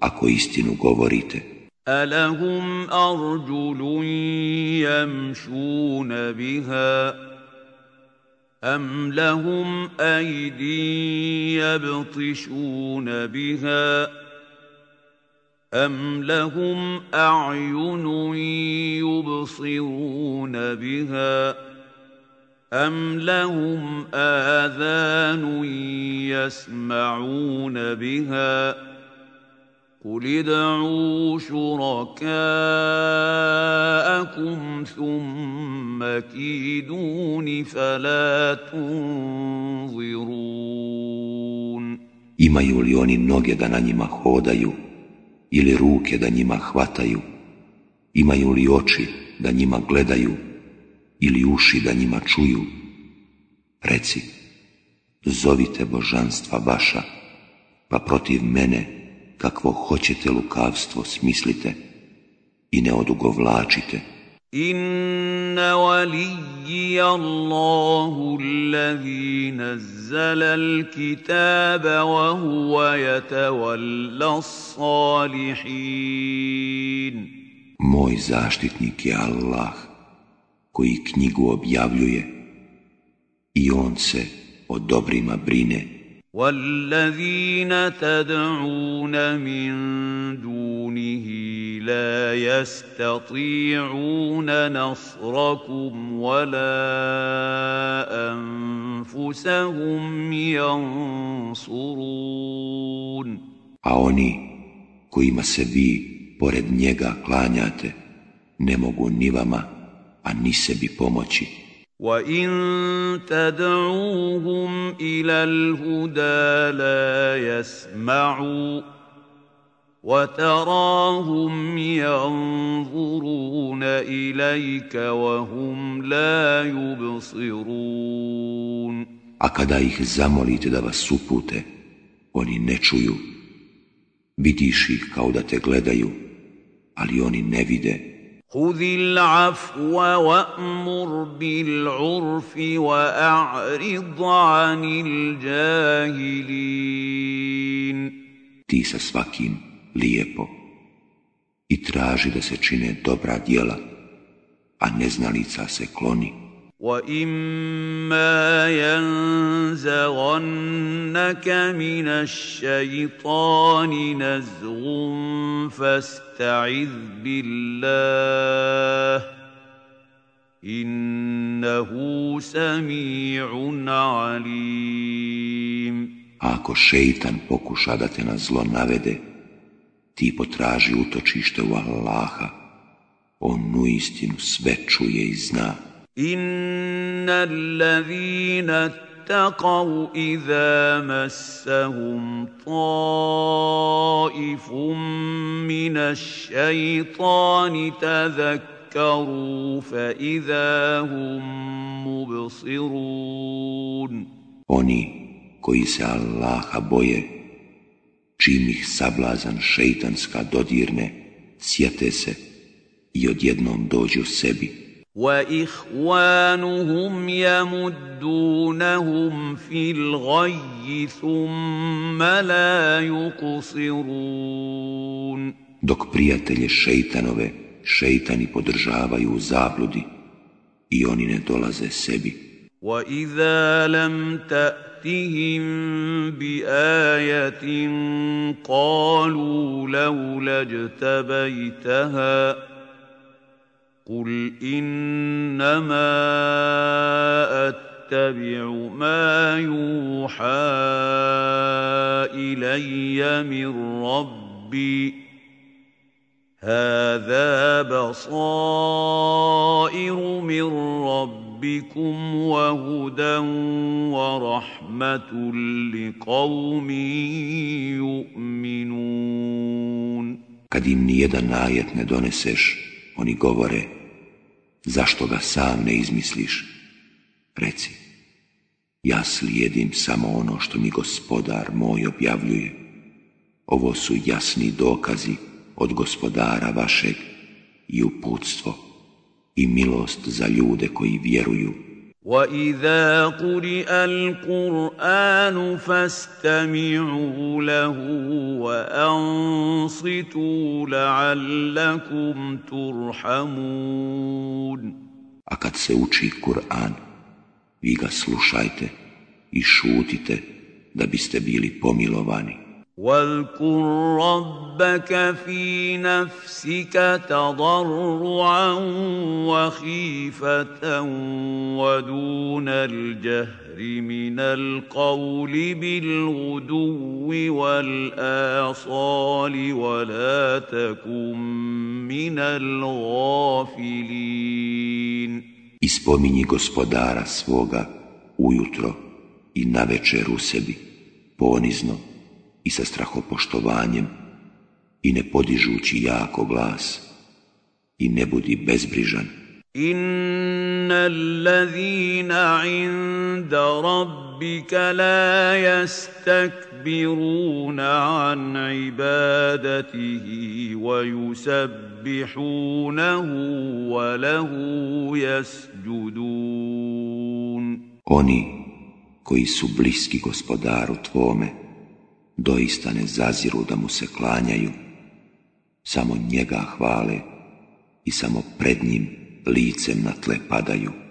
ako istinu govorite. ألهم أرجل يمشون بها أم لهم أيدي يبطشون بها أم لهم أعين يبصرون بها أم لهم آذان يسمعون بها قل ادعوا شركاءكم ثم كيدون فلا تنظرون Imaju li oni noge da na njima hodaju ili ruke da njima hvataju? Imaju li oči da njima gledaju ili uši da njima čuju, reci, zovite božanstva vaša, pa protiv mene kakvo hoćete lukavstvo smislite i ne odugovlačite. Inna waliyyi Allahu allazi nazzala al-kitaba wa huwa yatawalla salihin Moj zaštitnik je Allah, koji knjigu objavljuje i on se o dobrima brine. وَالَّذِينَ تَدْعُونَ مِن دُونِهِ لَا يَسْتَطِيعُونَ نَصْرَكُمْ وَلَا أَنفُسَهُمْ يَنصُرُونَ A oni kojima se vi pored njega klanjate, ne mogu ni vama a ni sebi pomoći. وَإِن تَدْعُوهُمْ إِلَى الْهُدَى لَا يَسْمَعُوا وَتَرَاهُمْ يَنظُرُونَ إِلَيْكَ وَهُمْ لَا يُبْصِرُونَ A kada ih zamolite da vas upute, oni ne čuju. Vidiš ih kao da te gledaju, ali oni ne vide. خذ العفو وأمر بالعرف وأعرض عن الجاهلين Ti sa svakim lijepo i traži da se čine dobra djela, a neznalica se kloni. وإما ينزغنك من الشيطان نزغ فاستعذ بالله إنه سميع عليم ako šeitan pokuša da te na zlo navede, ti potraži utočište u Allaha, on uistinu sve čuje i zna. ان الذين اتقوا اذا مسهم طائف من الشيطان تذكروا فاذا هم مبصرون Oni koji se Allaha boje, čim ih sablazan šeitanska dodirne, sjete se i odjednom dođu sebi. وإخوانهم يمدونهم في الغي ثم لا يقصرون. Dok prijatelje šeitanove šeitani podržavaju u zabludi i oni ne dolaze sebi. واذا لم تاتهم بايه قالوا لولا اجتبيتها قل انما اتبع ما يوحى الي من ربي هذا بصائر من ربكم وهدى ورحمه لقوم يؤمنون Kad im ne doneseš, Oni govore, zašto ga sam ne izmisliš? Reci, ja slijedim samo ono što mi gospodar moj objavljuje. Ovo su jasni dokazi od gospodara vašeg i uputstvo i milost za ljude koji vjeruju. واذا قرئ القران فاستمعوا له وانصتوا لعلكم ترحمون A kad se uči Kur'an, vi ga slušajte i šutite da biste bili pomilovani. واذكر ربك في نفسك تضرعا وخيفه ودون الجهر من القول بالغدو والاصال ولا تكن من الغافلين Ispominji gospodara svoga ujutro i na večer sebi, ponizno i sa strahopoštovanjem i ne podižući jako glas i ne budi bezbrižan. Inna allazina inda rabbika la yastakbiruna an ibadatihi wa yusabbihunahu wa lahu yasjudun. Oni koji su bliski gospodaru tvome, doista ne zaziru da mu se klanjaju, samo njega hvale i samo pred njim licem na tle padaju.